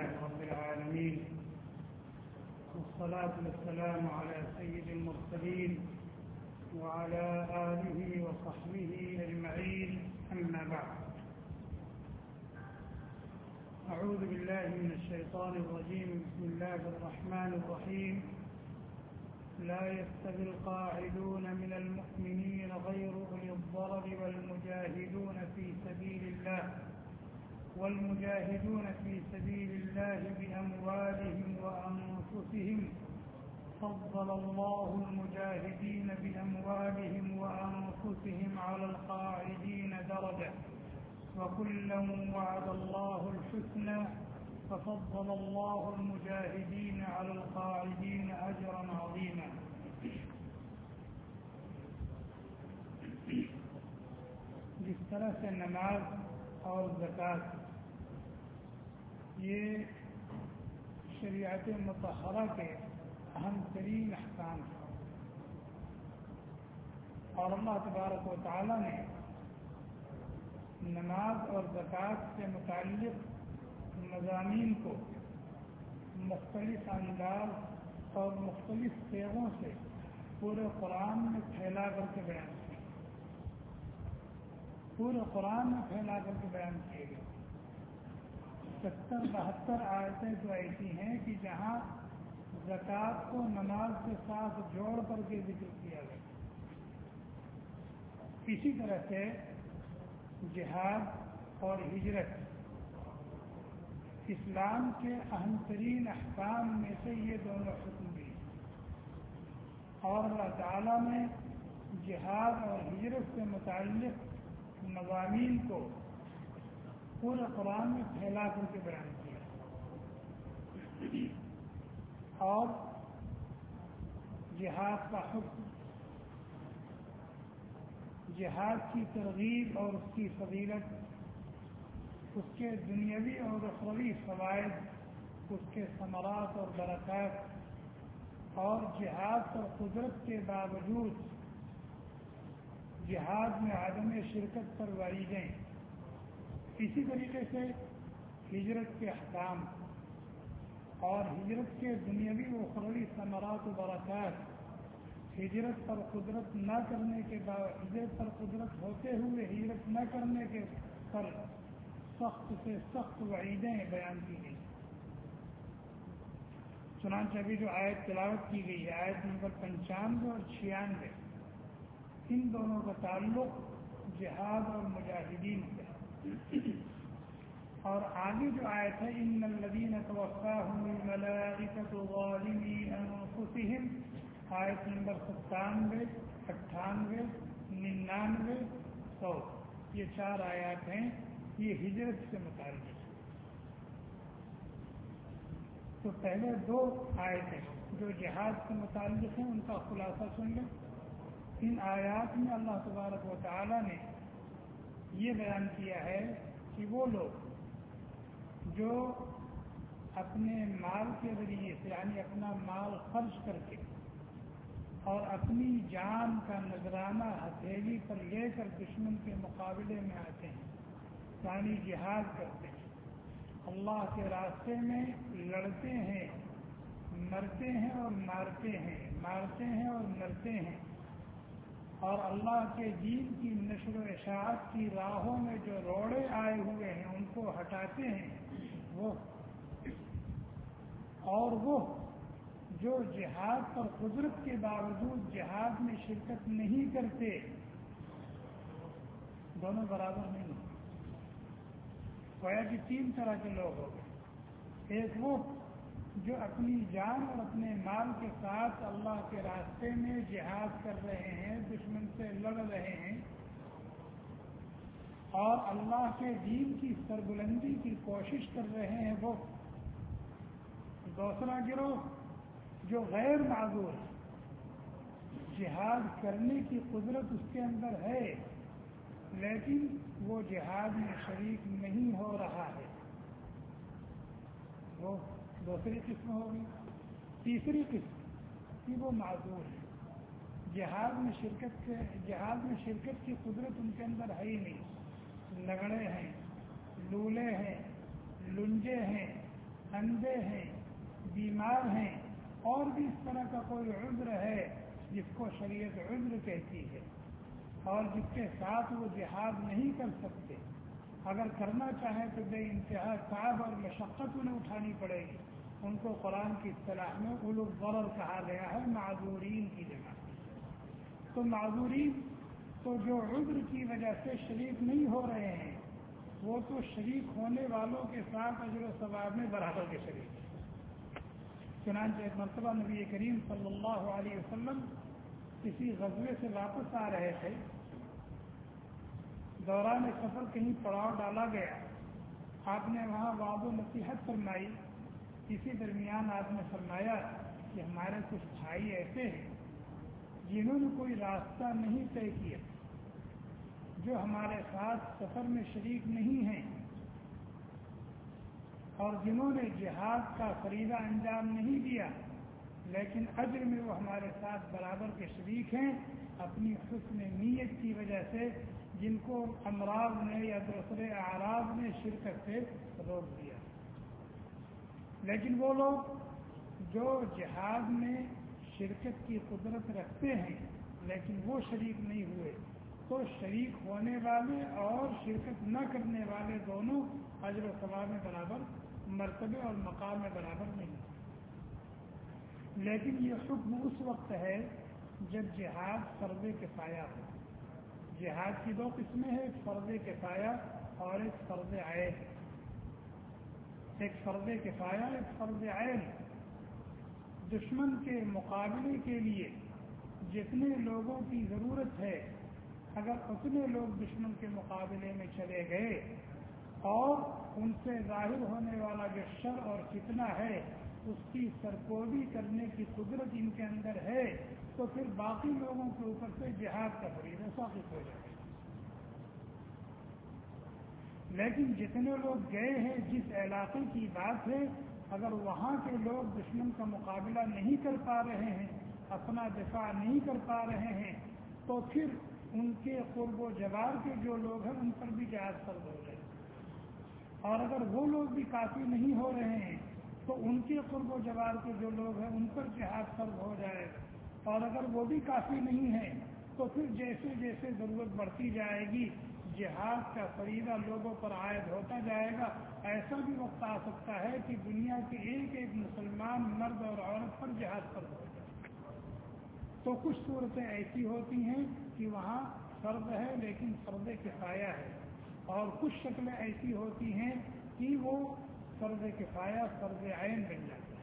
لله رب العالمين. والصلاة والسلام على سيد المرسلين وعلى آله وصحبه أجمعين. أما بعد. أعوذ بالله من الشيطان الرجيم. بسم الله الرحمن الرحيم. لا يستوي القاعدون من المؤمنين غير أولي الضرر والمجاهدون في سبيل الله. والمجاهدون في سبيل الله بأموالهم وأنفسهم. فضل الله المجاهدين بأموالهم وأنفسهم على القاعدين درجة. وكلا وعد الله الحسنى ففضل الله المجاهدين على القاعدين أجرا عظيما. سے نماز اور زکوٰۃ یہ شریعت متحرہ کے اہم ترین احکام ہیں۔ اور اللہ تبارک و تعالیٰ نے نماز اور زکوٰۃ سے متعلق مضامین کو مختلف انداز اور مختلف سیغوں سے پورے قرآن میں پھیلا کر کے بیان کیا پورے قرآن میں پھیلا کر کے بیان کیے گئے۔ ستر بہتر آیتیں تو ایسی ہیں کہ جہاں زکوٰۃ کو نماز کے ساتھ جوڑ کر کے ذکر کیا گیا۔ اسی طرح سے جہاد اور ہجرت۔ اسلام کے اہم ترین احکام میں سے یہ دونوں حکم بھی اور اللہ تعالیٰ نے جہاد اور ہجرت سے متعلق مضامین کو پورے قرآن میں پھیلا کر کے بیان کیا۔ اور جہاد کا حکم، جہاد کی ترغیب اور اس کی فضیلت، اس کے دنیاوی اور اخروی فوائد، اس کے ثمرات اور برکات، اور جہاد اور قدرت کے باوجود جہاد میں عدم شرکت پر وعیدیں اسی طریقے سے ہجرت کے احکام اور ہجرت کے دنیاوی و اخروی ثمرات و برکات، ہجرت پر قدرت نہ کرنے کے بعد ہجرت پر قدرت ہوتے ہوئے ہجرت نہ کرنے کے پر سخت سے سخت وعیدیں بیان کی گئی چنانچہ ابھی جو آیت تلاوت کی گئی ہے، آیت نمبر پنچانوے اور چھیانوے، ان دونوں کا تعلق جہاد اور مجاہدین سے اور آگے جو آیت ہے ان الدین انفسهم آیت نمبر ستانوے، اٹھانوے، ننانوے، سو۔ یہ چار آیات ہیں، یہ ہجرت سے متعلق تو پہلے دو آیتیں جو جہاد سے متعلق ہیں، ان کا خلاصہ سن لیں۔ ان آیات میں اللہ تبارک و تعالی نے یہ بیان کیا ہے کہ وہ لوگ جو اپنے مال کے ذریعے سے یعنی اپنا مال خرچ کر کے اور اپنی جان کا نذرانہ ہتھیلی پر لے کر دشمن کے مقابلے میں آتے ہیں یعنی جہاد کرتے ہیں، اللہ کے راستے میں لڑتے ہیں، مرتے ہیں اور مارتے ہیں مارتے ہیں اور مرتے ہیں۔ اور اللہ کے دین کی نشر و اشاعت کی راہوں میں جو روڑے آئے ہوئے ہیں، ان کو ہٹاتے ہیں۔ وہ اور وہ جو جہاد پر قدرت کے باوجود جہاد میں شرکت نہیں کرتے، دونوں برابر نہیں۔ ہیں گویا کہ تین طرح کے لوگ ہو گئے۔ ایک وہ جو اپنی جان اور اپنے مال کے ساتھ اللہ کے راستے میں جہاد کر رہے ہیں، دشمن سے لڑ رہے ہیں، اور اللہ کے دین کی سربلندی کی کوشش کر رہے ہیں وہ۔ دوسرا گروہ جو غیر معذور ہے، جہاد کرنے کی قدرت اس کے اندر ہے، لیکن وہ جہاد میں شریک نہیں ہو رہا ہے۔ وہ دوسری قسم ہوگی۔ تیسری قسم کہ وہ معذور ہے۔ جہاد میں شرکت کے جہاد میں شرکت کی قدرت ان کے اندر ہے ہی نہیں۔ لگڑے ہیں، لولے ہیں، لنجے ہیں، اندھے ہیں، بیمار ہیں۔ اور بھی اس طرح کا کوئی عذر ہے جس کو شریعت عذر کہتی ہے۔ اور جس کے ساتھ وہ جہاد نہیں کر سکتے۔ اگر کرنا چاہیں تو بے انتہا صاحب اور مشقت انہیں اٹھانی پڑے گی۔ ان کو قرآن کی اصطلاح میں الغرر کہا گیا ہے، معذورین کی جگہ۔ تو معذورین تو جو عذر کی وجہ سے شریک نہیں ہو رہے ہیں، وہ تو شریک ہونے والوں کے ساتھ اجر و ثواب میں برابر کے شریک ہیں۔ چنانچہ ایک مرتبہ نبی کریم صلی اللہ علیہ وسلم کسی غزبے سے واپس آ رہے تھے۔ دوران سفر کہیں پڑاؤ ڈالا گیا۔ آپ نے وہاں واد و نصیحت فرمائی۔ اسی درمیان آپ نے فرمایا کہ ہمارے کچھ بھائی ایسے ہیں جنہوں نے کوئی راستہ نہیں طے کیا، جو ہمارے ساتھ سفر میں شریک نہیں ہیں اور جنہوں نے جہاد کا فریضہ انجام نہیں دیا، لیکن اجر میں وہ ہمارے ساتھ برابر کے شریک ہیں اپنی حسن نیت کی وجہ سے جن کو امراض نے یا دوسرے اعراض نے شرکت سے روک دیا۔ لیکن وہ لوگ جو جہاد میں شرکت کی قدرت رکھتے ہیں، لیکن وہ شریک نہیں ہوئے۔ تو شریک ہونے والے اور شرکت نہ کرنے والے دونوں اجر و ثواب میں برابر، مرتبے اور مقام میں برابر نہیں۔ لیکن یہ حکم اس وقت ہے جب جہاد فرض کفایا ہو۔ جہاد کی دو قسمیں ہیں، ایک فرض کفایا اور ایک فرض عین ایک فرض کفایا ایک فرض عین۔ دشمن کے مقابلے کے لیے جتنے لوگوں کی ضرورت ہے، اگر اتنے لوگ دشمن کے مقابلے میں چلے گئے، اور ان سے ظاہر ہونے والا جو شر اور کتنا ہے، اس کی سرکوبی کرنے کی قدرت ان کے اندر ہے، تو پھر باقی لوگوں کے اوپر سے جہاد کا فریضہ ثابت ہو جائے۔ لیکن جتنے لوگ گئے ہیں، جس علاقے کی بات ہے، اگر وہاں کے لوگ دشمن کا مقابلہ نہیں کر پا رہے ہیں، اپنا دفاع نہیں کر پا رہے ہیں، تو پھر ان کے قرب و جوار کے جو لوگ ہیں، ان پر بھی جہاز فرض ہو جائے اور اگر وہ لوگ بھی کافی نہیں ہو رہے ہیں، تو ان کے قرب و جوار کے جو لوگ ہیں، ان پر جہاز فرض ہو جائے گا۔ اور اگر وہ بھی کافی نہیں ہے تو پھر جیسے جیسے ضرورت بڑھتی جائے گی جہاد کا فریضہ لوگوں پر عائد ہوتا جائے گا۔ ایسا بھی وقت آ سکتا ہے کہ دنیا کے ایک ایک مسلمان مرد اور عورت پر جہاد پر ہو جائے۔ تو کچھ صورتیں ایسی ہوتی ہیں کہ وہاں فرض ہے لیکن فرض کفایا ہے۔ اور کچھ شکلیں ایسی ہوتی ہیں کہ وہ فرض کفایا فرض عین بن جاتے ہیں۔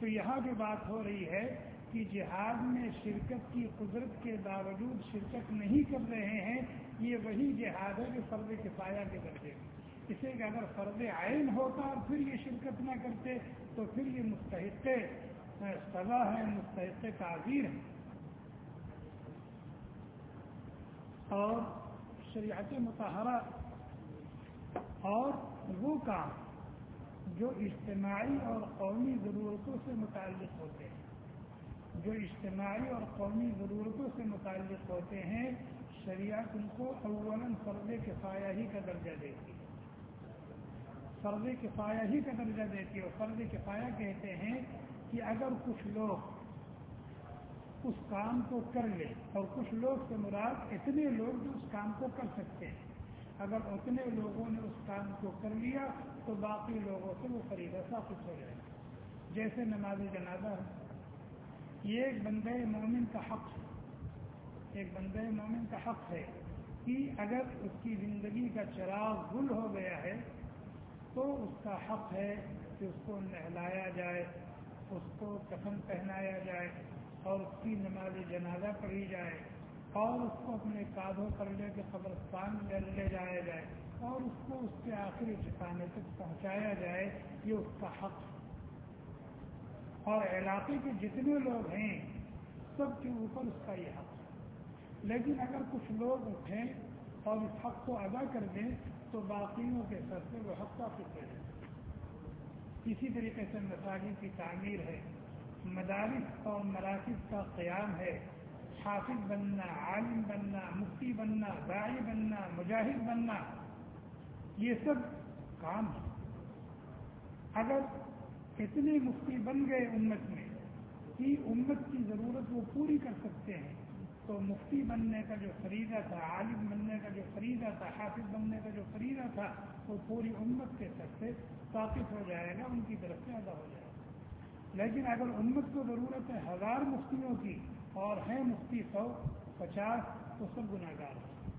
تو یہاں جو بات ہو رہی ہے کہ جہاد میں شرکت کی قدرت کے باوجود شرکت نہیں کر رہے ہیں یہ وہی جہاد ہے جو فرض کفایا کے درجے میں اسے کہ اگر فرض عین ہوتا اور پھر یہ شرکت نہ کرتے تو پھر یہ مستحق سزا ہے، مستحق تعزیر ہے۔ اور شریعت متحرہ اور وہ کام جو اجتماعی اور قومی ضرورتوں سے متعلق ہوتے ہیں۔ جو اجتماعی اور قومی ضرورتوں سے متعلق ہوتے ہیں شریعت ان کو اول فرض کفایہ ہی کا درجہ دیتی ہے۔ فرض کفایہ ہی کا درجہ دیتی ہے اور فرض کفایہ کہتے ہیں کہ اگر کچھ لوگ اس کام کو کر لیں اور کچھ لوگ سے مراد اتنے لوگ جو اس کام کو کر سکتے ہیں۔ اگر اتنے لوگوں نے اس کام کو کر لیا تو باقی لوگوں سے وہ خریدا ثابت ہو جائے گا۔ جیسے نماز جنازہ ہے۔ یہ ایک بندے مومن کا حق ہے۔ ایک بندے مومن کا حق ہے کہ اگر اس کی زندگی کا چراغ گل ہو گیا ہے تو اس کا حق ہے کہ اس کو نہلایا جائے، اس کو کفن پہنایا جائے اور اس کی نماز جنازہ پڑھی جائے اور اس کو اپنے کادھوں پر لے کے قبرستان میں لے جایا جائے اور اس کو اس کے آخری ٹھکانے تک پہنچایا جائے، یہ اس کا حق ہے۔ اور علاقے کے جتنے لوگ ہیں، سب کے اوپر اس کا یہ حق لیکن اگر کچھ لوگ اٹھیں اور اس حق کو ادا کر دیں، تو باقیوں کے سر سے وہ حق کا فکر ہے اسی طریقے سے مساجد کی تعمیر ہے۔ مدارس اور مراکز کا قیام ہے۔ حافظ بننا، عالم بننا، مفتی بننا داعی بننا، مجاہد بننا، یہ سب کام ہے۔ اگر اتنے مفتی بن گئے امت میں کہ امت کی ضرورت وہ پوری کر سکتے ہیں؟ تو مفتی بننے کا جو خریدا تھا، عالم بننے کا جو خریدا تھا، حافظ بننے کا جو خریدا تھا، وہ پوری امت کے سر سے ثابت ہو جائے گا، ان کی طرف سے ادا ہو جائے گا۔ لیکن اگر امت کو ضرورت ہے ہزار مفتیوں کی اور ہیں مفتی سو، پچاس، تو سب گناہ گار ہوں۔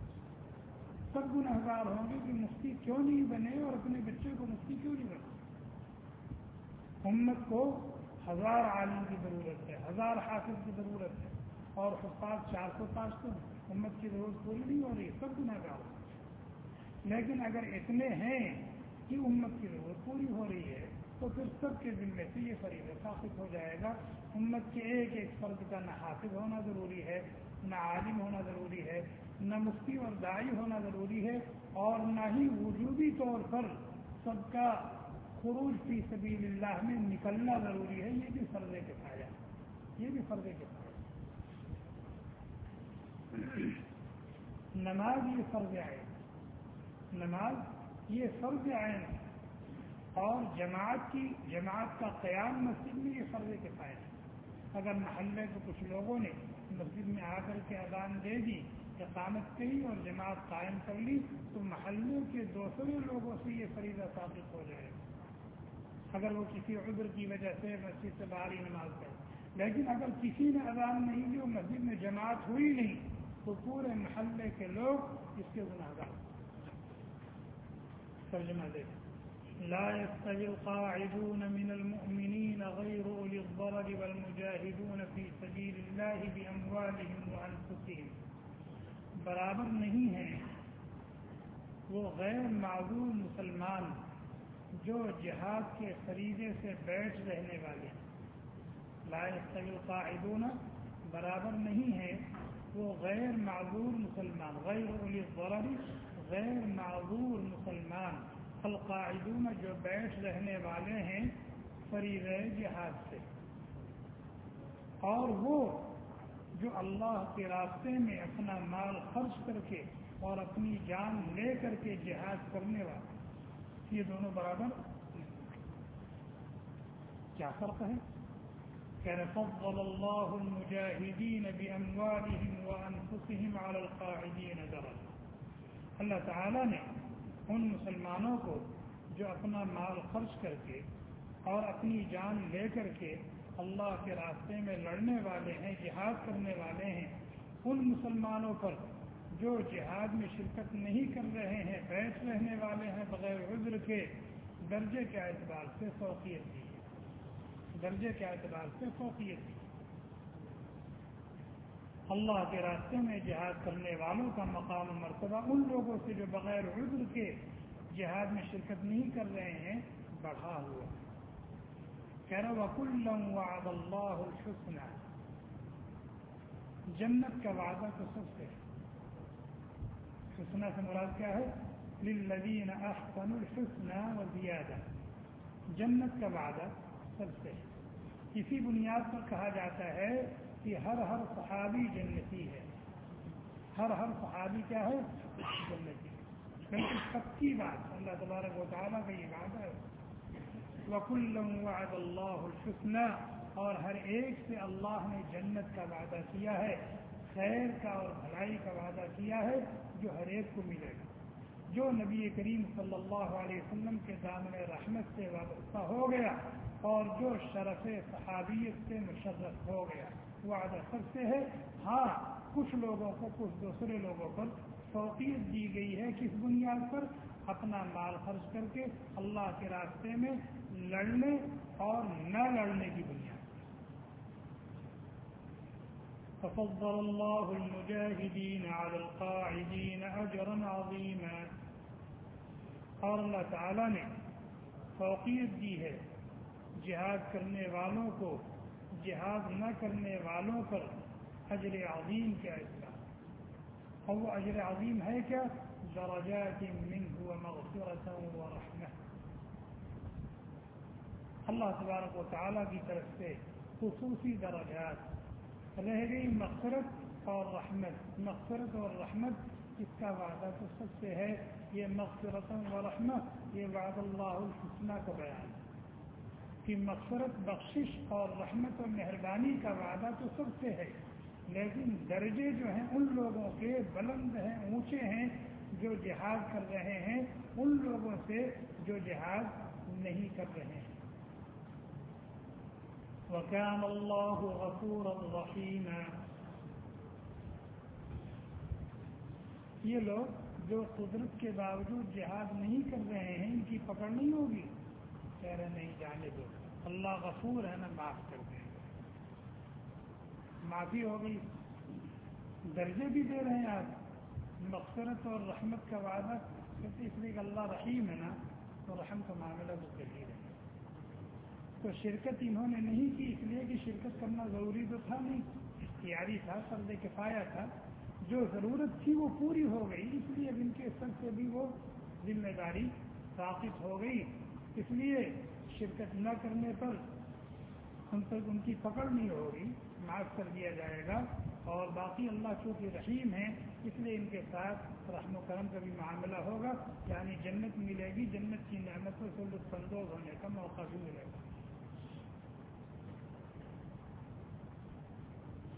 سب گناہ گار ہوں گے کہ مفتی کیوں نہیں بنے اور اپنے بچے کو مفتی کیوں نہیں بنے؟ امت کو ہزار عالم کی ضرورت ہے، ہزار حافظ کی ضرورت ہے اور حفاظ چار سو پانچ تو امت کی ضرورت پوری نہیں ہو رہی، سب گناہ گار لیکن اگر اتنے ہیں کہ امت کی ضرورت پوری ہو رہی ہے، تو پھر سب کے ذمے سے یہ فریضہ ثابت ہو جائے گا۔ امت کے ایک ایک فرد کا نہ حافظ ہونا ضروری ہے، نہ عالم ہونا ضروری ہے، نہ مفتی اور دائی ہونا ضروری ہے، اور نہ ہی وجودی طور پر سب کا خروج فی سبیل اللہ میں نکلنا ضروری ہے۔ یہ بھی فرض کے پایا یہ بھی فرض کے پایا نماز یہ فرض آئے نماز یہ فرض آئے اور جماعت کی جماعت کا قیام مسجد میں یہ فرض کے پائے اگر محلے کے کچھ لوگوں نے مسجد میں آ کر کے اذان دے دی، اقامت کری اور جماعت قائم کر لی، تو محلے کے دوسرے لوگوں سے یہ فریضہ ثابت ہو جائے گا۔ اگر وہ کسی عذر کی وجہ سے مسجد سے باہر ہی نماز پڑھے لیکن اگر کسی نے اذان نہیں دی اور مسجد میں جماعت ہوئی نہیں تو پورے محلے کے لوگ اس کے گناہ گار ترجمہ دے۔ لا يستوي القاعدون من المؤمنين غير أولي الضرر والمجاهدون في سبيل الله بأموالهم وأنفسهم۔ برابر نہیں ہیں وہ غیر معذور مسلمان جو جہاد کے خریدے سے بیٹھ رہنے والے لا يستوي القاعدون برابر نہیں ہے وہ غیر معذور مسلمان، غیر علی ضرر غیر معذور مسلمان، القاعدون جو بیٹھ رہنے والے ہیں فریض جہاد سے۔ اور وہ جو اللہ کے راستے میں اپنا مال خرچ کر کے اور اپنی جان لے کر کے جہاد کرنے والے، یہ دونوں برابر کیا فرق ہے؟ فضل الله المجاهدين بأموالهم وأنفسهم على القاعدين درجة۔ اللہ تعالیٰ نے ان مسلمانوں کو جو اپنا مال خرچ کر کے اور اپنی جان لے کر کے اللہ کے راستے میں لڑنے والے ہیں، جہاد کرنے والے ہیں، ان مسلمانوں پر جو جہاد میں شرکت نہیں کر رہے ہیں، بیٹھ رہنے والے ہیں بغیر عذر کے، درجے کے اعتبار سے فوقیت دی۔ درجے کے اعتبار سے فوقیت دی اللہ کے راستے میں جہاد کرنے والوں کا مقام و مرتبہ ان لوگوں سے جو بغیر عذر کے جہاد میں شرکت نہیں کر رہے ہیں، بڑھا ہوا۔ کہہ رہا وکل وعد اللہ الحسن جنت کا وعدہ تو سب سے حسنہ سے مراد کیا ہے؟ للذین احسن الحسن و زیادہ جنت کا وعدہ سب سے ہے۔ اسی بنیاد پر کہا جاتا ہے کہ ہر ہر صحابی جنتی ہے۔ ہر ہر صحابی کیا ہے؟ جنتی بلکہ سب کی بات۔ اللہ تبارک و تعالیٰ کا یہ وعدہ ہے۔ وکل وعد اللہ الحسن اور ہر ایک سے اللہ نے جنت کا وعدہ کیا ہے۔ خیر کا اور بھلائی کا وعدہ کیا ہے جو ہر ایک کو ملے گا۔ جو نبی کریم صلی اللہ علیہ وسلم کے دامن رحمت سے وابستہ ہو گیا اور جو شرف صحابیت سے مشرف ہو گیا وہ سب سے ہے ہاں کچھ لوگوں کو، کچھ دوسرے لوگوں پر فوقیت دی گئی ہے کس بنیاد پر؟ اپنا مال خرچ کر کے اللہ کے راستے میں لڑنے اور نہ لڑنے کی بنیاد ففضل الله المجاهدين على القاعدين أجرا عظيما۔ اور اللہ تعالی نے فوقیت دی ہے جہاد کرنے والوں کو، جہاد نہ کرنے والوں پر اجر عظیم کیا اطلاع اور وہ اجر عظیم ہے کیا؟ درجات اللہ تبارک و تعالیٰ کی طرف سے خصوصی درجات رہ گئی مغفرت اور رحمت۔ مغفرت اور رحمت اس کا وعدہ تو سب سے ہے؟ یہ مغفرت و رحمت، یہ وعد اللہ الحسنہ کا بیان۔ ہے کہ مغفرت، بخشش اور رحمت و مہربانی کا وعدہ تو سب سے ہے۔ لیکن درجے جو ہیں، ان لوگوں کے بلند ہیں، اونچے ہیں جو جہاد کر رہے ہیں، ان لوگوں سے جو جہاد نہیں کر رہے ہیں۔ وكان الله غفورا رحيما یہ لوگ جو قدرت کے باوجود جہاد نہیں کر رہے ہیں، ان کی پکڑ نہیں ہوگی۔ کہہ رہے نہیں جانے دو۔ اللہ غفور ہے نا، معاف کر دیں معافی ہو گئی۔ درجے بھی دے رہے ہیں آپ۔ مغفرت اور رحمت کا وعدہ کہتے اس لیے کہ اللہ رحیم ہے نا، تو رحم کا معاملہ تو کر ہی رہے تو شرکت انہوں نے نہیں کی، اس لیے کہ شرکت کرنا ضروری تو تھا نہیں۔ اختیاری تھا فرد کفایا تھا۔ جو ضرورت تھی وہ پوری ہو گئی، اس لیے اب ان کے سر سے بھی وہ ذمہ داری ثابت ہو گئی۔ اس لیے شرکت نہ کرنے پر ان تک ان کی پکڑ نہیں ہوگی، معاف کر دیا جائے گا۔ اور باقی اللہ چونکہ رحیم ہیں، اس لیے ان کے ساتھ رحم و کرم کا بھی معاملہ ہوگا۔ یعنی جنت ملے گی، جنت کی نعمتوں سے لطف اندوز ہونے کا موقع بھی ملے گا۔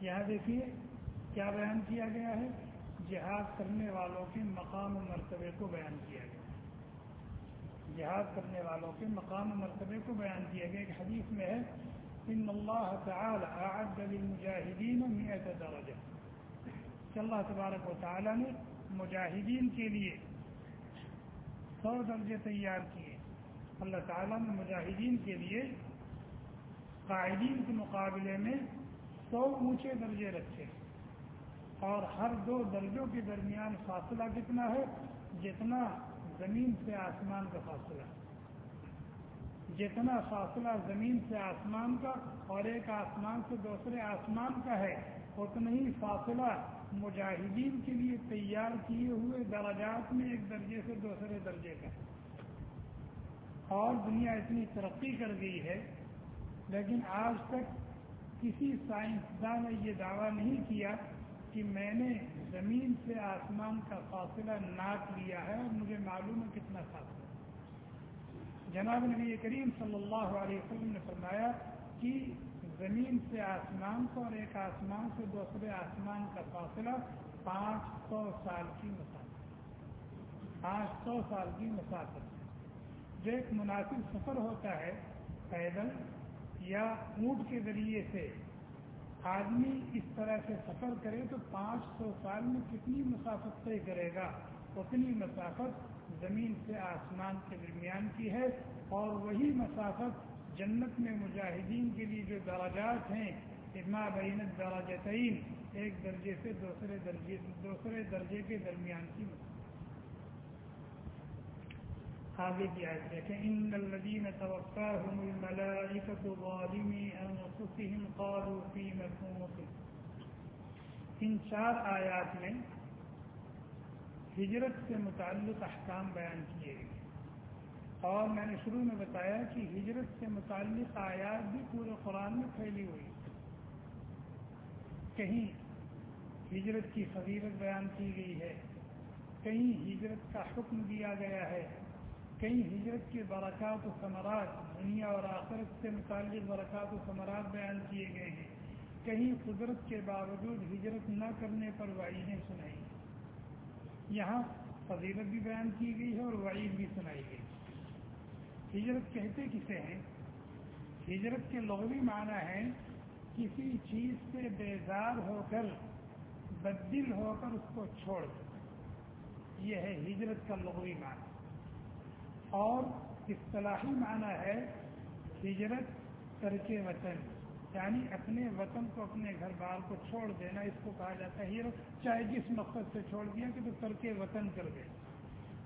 یہاں دیکھیے کیا بیان کیا گیا ہے؟ جہاد کرنے والوں کے مقام و مرتبے کو بیان کیا گیا۔ جہاد کرنے والوں کے مقام مرتبے کو بیان کیا گیا ایک حدیث میں ہے، ان اللہ تعالی اعد للمجاہدین مئت درجہ. کہ اللہ تبارک و تعالی نے مجاہدین کے لیے سو درجے تیار کیے۔ اللہ تعالیٰ نے مجاہدین کے لیے قائدین کے مقابلے میں سو اونچے درجے رکھے۔ اور ہر دو درجوں کے درمیان فاصلہ کتنا ہے؟ جتنا زمین سے آسمان کا فاصلہ جتنا فاصلہ زمین سے آسمان کا اور ایک آسمان سے دوسرے آسمان کا ہے، اتنا ہی فاصلہ مجاہدین کے لیے تیار کیے ہوئے درجات میں ایک درجے سے دوسرے درجے کا اور دنیا اتنی ترقی کر گئی ہے، لیکن آج تک کسی سائنسداں نے یہ دعویٰ نہیں کیا کہ میں نے زمین سے آسمان کا فاصلہ ناپ لیا ہے اور مجھے معلوم ہے کتنا فاصلہ جناب نبی کریم صلی اللہ علیہ وسلم نے فرمایا کہ زمین سے آسمان کو اور ایک آسمان سے دوسرے آسمان کا فاصلہ پانچ سو سال کی مسافت پانچ سو سال کی مسافت جو ایک مناسب سفر ہوتا ہے پیدل یا اونٹ کے ذریعے سے آدمی اس طرح سے سفر کرے تو پانچ سو سال میں کتنی مسافت طے کرے گا؟ اتنی مسافت زمین سے آسمان کے درمیان کی ہے اور وہی مسافت جنت میں مجاہدین کے لیے جو دراجات ہیں اما بین دراجتین ایک درجے سے دوسرے درجے دوسرے درجے کے درمیان کی مسافت۔ آگے کی آیت دیکھیں ان الذين توفاهم الملائكه ظالمي انفسهم قالوا فيما كنتم ان چار آیات میں ہجرت سے متعلق احکام بیان کیے گئے اور میں نے شروع میں بتایا کہ ہجرت سے متعلق آیات بھی پورے قرآن میں پھیلی ہوئی کہیں ہجرت کی فضیلت بیان کی گئی ہے، کہیں ہجرت کا حکم دیا گیا ہے کئی ہجرت کے برکات و ثمرات دنیا اور آخرت سے متعلق برکات و ثمرات بیان کیے گئے ہیں۔ کہیں قدرت کے باوجود ہجرت نہ کرنے پر وعیدیں سنائی۔ یہاں فضیلت بھی بیان کی گئی ہے اور وعید بھی سنائی گئی۔ ہجرت کہتے کسے ہیں؟ ہجرت کے لغوی معنی ہے کسی چیز سے بیزار ہو کر، بدل ہو کر اس کو چھوڑ دو یہ ہے ہجرت کا لغوی معنی۔ اور اصطلاحی معنی ہے ہجرت ترک وطن یعنی اپنے وطن کو، اپنے گھر بار کو چھوڑ دینا، اس کو کہا جاتا ہے ہجرت، چاہے جس مقصد سے چھوڑ دیا کہ تو ترک وطن کر دے۔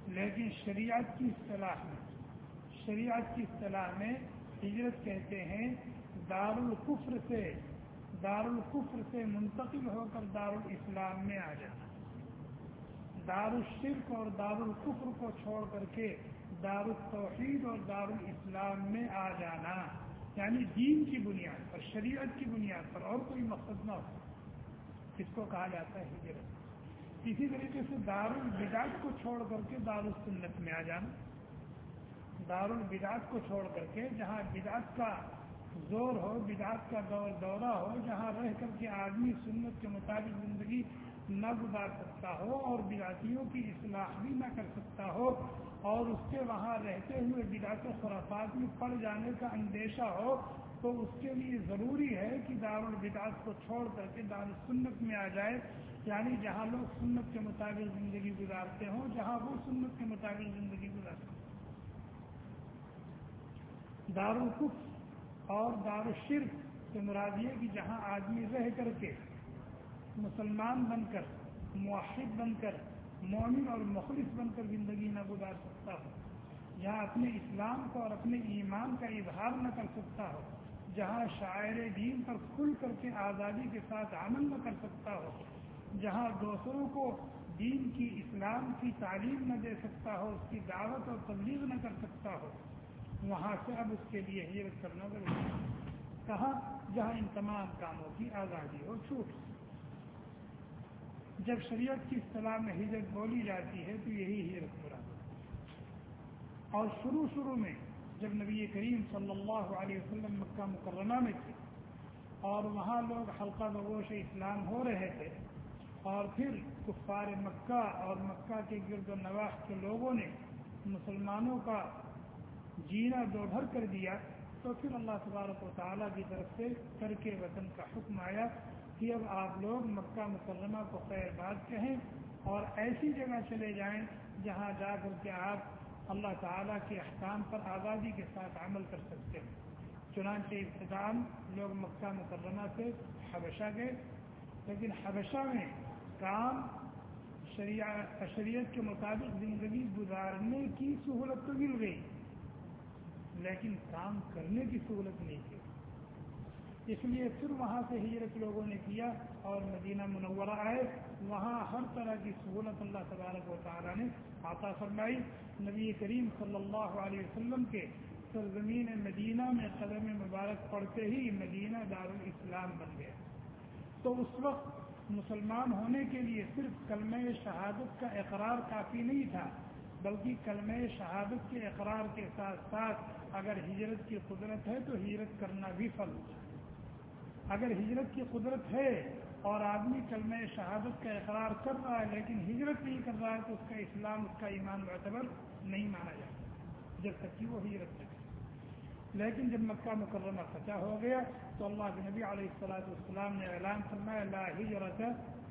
لیکن شریعت کی اصطلاح میں، شریعت کی اصطلاح میں ہجرت کہتے ہیں دار القفر سے دار القفر سے منتقل ہو کر دار الاسلام میں آ جانا۔ دار الشرک اور دار القفر کو چھوڑ کر کے دار التوحید اور دار الاسلام میں آ جانا یعنی دین کی بنیاد پر، شریعت کی بنیاد پر، اور کوئی مقصد نہ ہو۔ اس کو کہا جاتا ہے ہجرت۔ اسی طریقے سے دار البداعت کو چھوڑ کر کے دار السنت میں آ جانا۔ دار البدعت کو چھوڑ کر کے جہاں بدعت کا زور ہو، بدعت کا دور دورہ ہو، جہاں رہ کر کے آدمی سنت کے مطابق زندگی نہ گزار سکتا ہو اور بدعتیوں کی اصلاح بھی نہ کر سکتا ہو اور اس کے وہاں رہتے ہوئے بدعت و خرافات میں پڑ جانے کا اندیشہ ہو، تو اس کے لیے ضروری ہے کہ دار البدعت کو چھوڑ کر کے دار سنت میں آ جائے یعنی جہاں لوگ سنت کے مطابق زندگی گزارتے ہوں، جہاں وہ سنت کے مطابق زندگی گزارتے ہیں دار القف اور دار الشرف سے مراد یہ کہ جہاں آدمی رہ کر کے مسلمان بن کر معاہد بن کر مومن اور مخلص بن کر زندگی نہ گزار سکتا ہو۔ جہاں اپنے اسلام کو اور اپنے ایمان کا اظہار نہ کر سکتا ہو، جہاں شاعر دین پر کھل کر کے آزادی کے ساتھ عمل نہ کر سکتا ہو، جہاں دوسروں کو دین کی، اسلام کی تعلیم نہ دے سکتا ہو، اس کی دعوت اور تبلیغ نہ کر سکتا ہو۔ وہاں سے اب اس کے لیے ہجرت کرنا ضروری ہے۔ کہاں جہاں ان تمام کاموں کی آزادی ہو چھوٹ جب شریعت کی اصطلاح میں ہجرت بولی جاتی ہے تو یہی ہجرت مراد اور شروع شروع میں جب نبی کریم صلی اللہ علیہ وسلم مکہ مکرمہ میں تھے اور وہاں لوگ حلقہ بگوش اسلام ہو رہے تھے اور پھر کفار مکہ اور مکہ کے گرد و نواح کے لوگوں نے مسلمانوں کا جینا دو بھر کر دیا تو پھر اللہ تبارک و تعالیٰ کی طرف سے کر کے وطن کا حکم آیا کہ اب آپ لوگ مکہ مکرمہ کو خیر بات کہیں اور ایسی جگہ چلے جائیں جہاں جا کر کے آپ اللہ تعالیٰ کے احکام پر آزادی کے ساتھ عمل کر سکتے ہیں۔ چنانچہ اختتام لوگ مکہ مکرمہ سے حبشہ گئے، لیکن حبشہ میں کام شریعت کے مطابق زندگی گزارنے کی سہولت تو مل گئی، لیکن کام کرنے کی سہولت نہیں تھی۔ اس لیے پھر وہاں سے ہجرت لوگوں نے کیا اور مدینہ منورہ آئے۔ وہاں ہر طرح کی سہولت اللہ تبارک و تعالیٰ نے عطا فرمائی۔ نبی کریم صلی اللہ علیہ وسلم کے سرزمین مدینہ میں قدم مبارک پڑھتے ہی مدینہ دارالاسلام بن گیا تو اس وقت مسلمان ہونے کے لیے صرف کلمہ شہادت کا اقرار کافی نہیں تھا، بلکہ کلمہ شہادت کے اقرار کے ساتھ ساتھ اگر ہجرت کی قدرت ہے تو ہجرت کرنا بھی فل اگر ہجرت کی قدرت ہے اور آدمی کلمہ شہادت کا اقرار کر رہا ہے لیکن ہجرت نہیں کر رہا ہے تو اس کا اسلام، اس کا ایمان معتبر نہیں مانا جاتا۔ جب تک کہ وہ ہجرت کرے لیکن جب مکہ مکرمہ فتح ہو گیا تو اللہ کے نبی علیہ السلاۃ والسلام نے اعلان فرمایا، لا ہجرت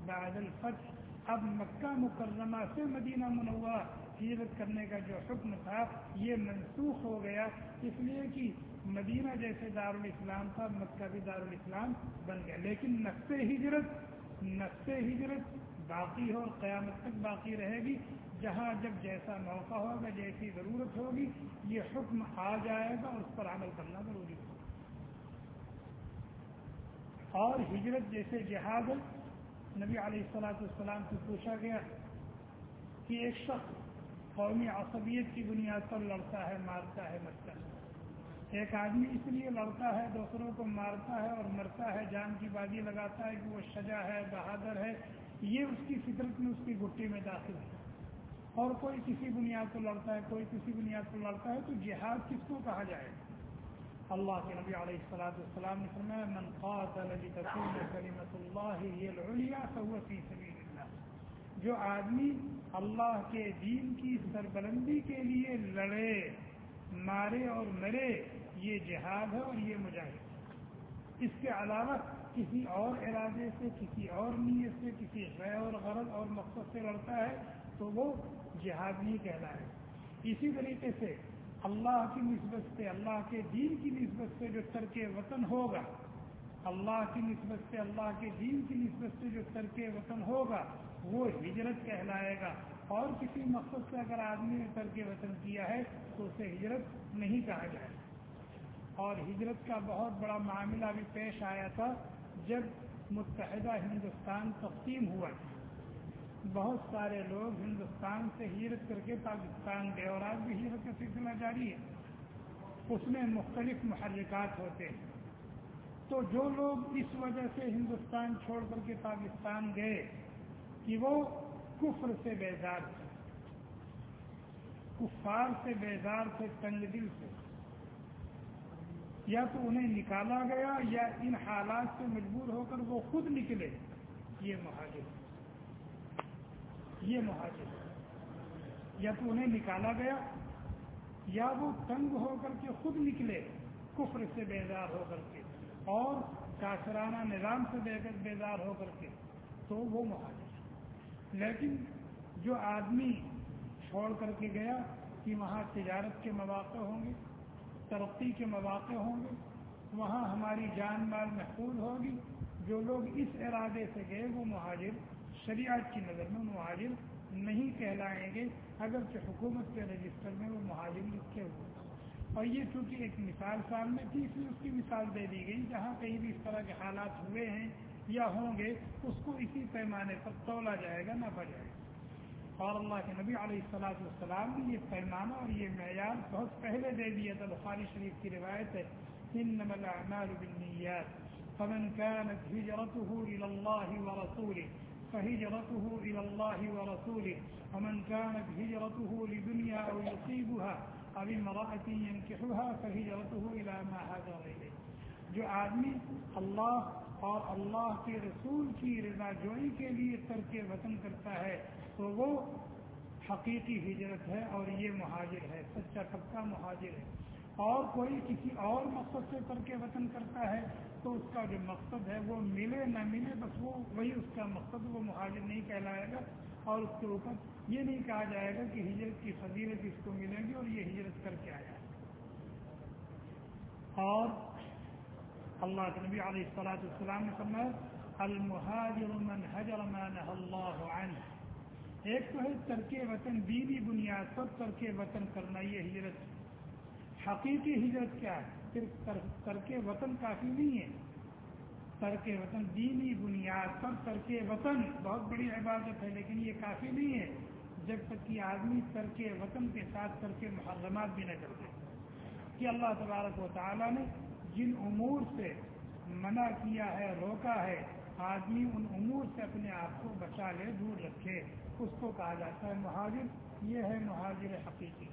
بعد الفتح۔ اب مکہ مکرمہ سے مدینہ منورہ ہجرت کرنے کا جو حکم تھا، یہ منسوخ ہو گیا۔ اس لیے کہ مدینہ جیسے دارالاسلام تھا، مکہ بھی دارالاسلام بن گیا۔ لیکن نقص ہجرت نقص ہجرت باقی ہو اور قیامت تک باقی رہے گی۔ جہاں جب جیسا موقع ہوگا، جیسی ضرورت ہوگی، یہ حکم آ جائے گا، اور اس پر عمل کرنا ضروری ہوگا اور ہجرت جیسے جہاد نبی علیہ السلاۃ السلام سے پوچھا گیا کہ ایک شخص قومی عصبیت کی بنیاد پر لڑتا ہے، مارتا ہے مرتا ہے ایک آدمی اس لیے لڑتا ہے، دوسروں کو مارتا ہے اور مرتا ہے، جان کی بازی لگاتا ہے کہ وہ شجا ہے، بہادر ہے، یہ اس کی فطرت میں، اس کی گٹی میں داخل ہے۔ اور کوئی کسی بنیاد پر لڑتا ہے، کوئی کسی بنیاد پر لڑتا ہے، تو جہاد کس کو کہا جائے؟ گا اللہ کے نبی علیہ السلاۃ السلام نے فرمایا، من قاتل لتكون كلمة فهو جو آدمی اللہ کے دین کی سربلندی کے لیے لڑے، مارے اور مرے یہ جہاد ہے اور یہ مجاہد اس کے علاوہ کسی اور ارادے سے، کسی اور نیت سے، کسی غیر اور غرض اور مقصد سے لڑتا ہے تو وہ جہاد نہیں کہنا ہے اسی طریقے سے اللہ کی نسبت سے، اللہ کے دین کی نسبت سے جو ترک وطن ہوگا، اللہ کی نسبت سے، اللہ کے دین کی نسبت سے جو ترک وطن ہوگا، وہ ہجرت کہلائے گا۔ اور کسی مقصد سے اگر آدمی نے ترک وطن کیا ہے تو اسے ہجرت نہیں کہا جائے۔ اور ہجرت کا بہت بڑا معاملہ بھی پیش آیا تھا جب متحدہ ہندوستان تقسیم ہوا تھا۔ بہت سارے لوگ ہندوستان سے ہجرت کر کے پاکستان گئے اور آج بھی ہجرت کا سلسلہ جاری ہے۔ اس میں مختلف محرکات ہوتے ہیں۔ تو جو لوگ اس وجہ سے ہندوستان چھوڑ کر کے پاکستان گئے کہ وہ کفر سے بیزار تھے۔ کفار سے بیدار سے تنگ دل سے۔ یا تو انہیں نکالا گیا یا ان حالات سے مجبور ہو کر وہ خود نکلے، یہ مہاجر یہ مہاجر یا تو انہیں نکالا گیا یا وہ تنگ ہو کر کے خود نکلے، کفر سے بیدار ہو کر کے، اور کاشرانہ نظام سے بیدار ہو کر کے، تو وہ مہاجر لیکن جو آدمی چھوڑ کر کے گیا، کہ وہاں تجارت کے مواقع ہوں گے ترقی کے مواقع ہوں گے، وہاں ہماری جان مال محفوظ ہوگی۔ جو لوگ اس ارادے سے گئے، وہ مہاجر، شریعت کی نظر میں مہاجر نہیں کہلائیں گے، اگرچہ حکومت کے رجسٹر میں وہ مہاجر لکھے ہوئے اور یہ چونکہ ایک مثال سامنے تھی، اس لیے اس کی مثال دے دی گئی۔ جہاں کہیں بھی اس طرح کے حالات ہوئے ہیں یا ہوں گے، اس کو اسی پیمانے پر تولا جائے گا، نہ جائے گا۔ اور اللہ کے نبی علیہ السلاۃ والسلام نے یہ پیمانہ اور یہ معیار بہت پہلے دے دیا تھا، بخاری شریف کی روایت ہے، انما الاعمال بالنیات، فمن كانت هجرته الى الله ورسوله فهجرته الى الله ورسوله ومن كانت هجرته لدنيا او يصيبها او امرأة ينكحها فهجرته الى ما هاجر اليه جو آدمی اللہ اور اللہ کے رسول کی رضا جوئی کے لیے ترک وطن کرتا ہے تو وہ حقیقی ہجرت ہے اور یہ مہاجر ہے، سچا پکا مہاجر ہے۔ اور کوئی کسی اور مقصد سے کر کے وطن کرتا ہے تو اس کا جو مقصد ہے وہ ملے نہ ملے، بس وہ وہی اس کا مقصد وہ مہاجر نہیں کہلائے گا اور اس کے اوپر یہ نہیں کہا جائے گا کہ ہجرت کی فضیلت اس کو ملے گی اور یہ ہجرت کر کے آیا اور اللہ کے نبی علیہ السلاۃ السلام نے فرمایا، المہاجر من حجر ما اللہ عنہ۔ ایک تو ہے ترک وطن دینی بنیاد پر ترک وطن کرنا، یہ ہجرت۔ حقیقی ہجرت کیا ہے؟ صرف ترک وطن کافی نہیں ہے۔ ترک وطن، دینی بنیاد پر ترک وطن۔ بہت بڑی عبادت ہے، لیکن یہ کافی نہیں ہے، جب تک کہ آدمی ترک وطن کے ساتھ ترک محرمات بھی نہ کرتے۔ کہ اللہ تبارک و تعالیٰ نے جن امور سے منع کیا ہے، روکا ہے آدمی ان امور سے اپنے آپ کو بچا لے، دور رکھے، اس کو کہا جاتا ہے مہاجر، یہ ہے مہاجر حقیقی۔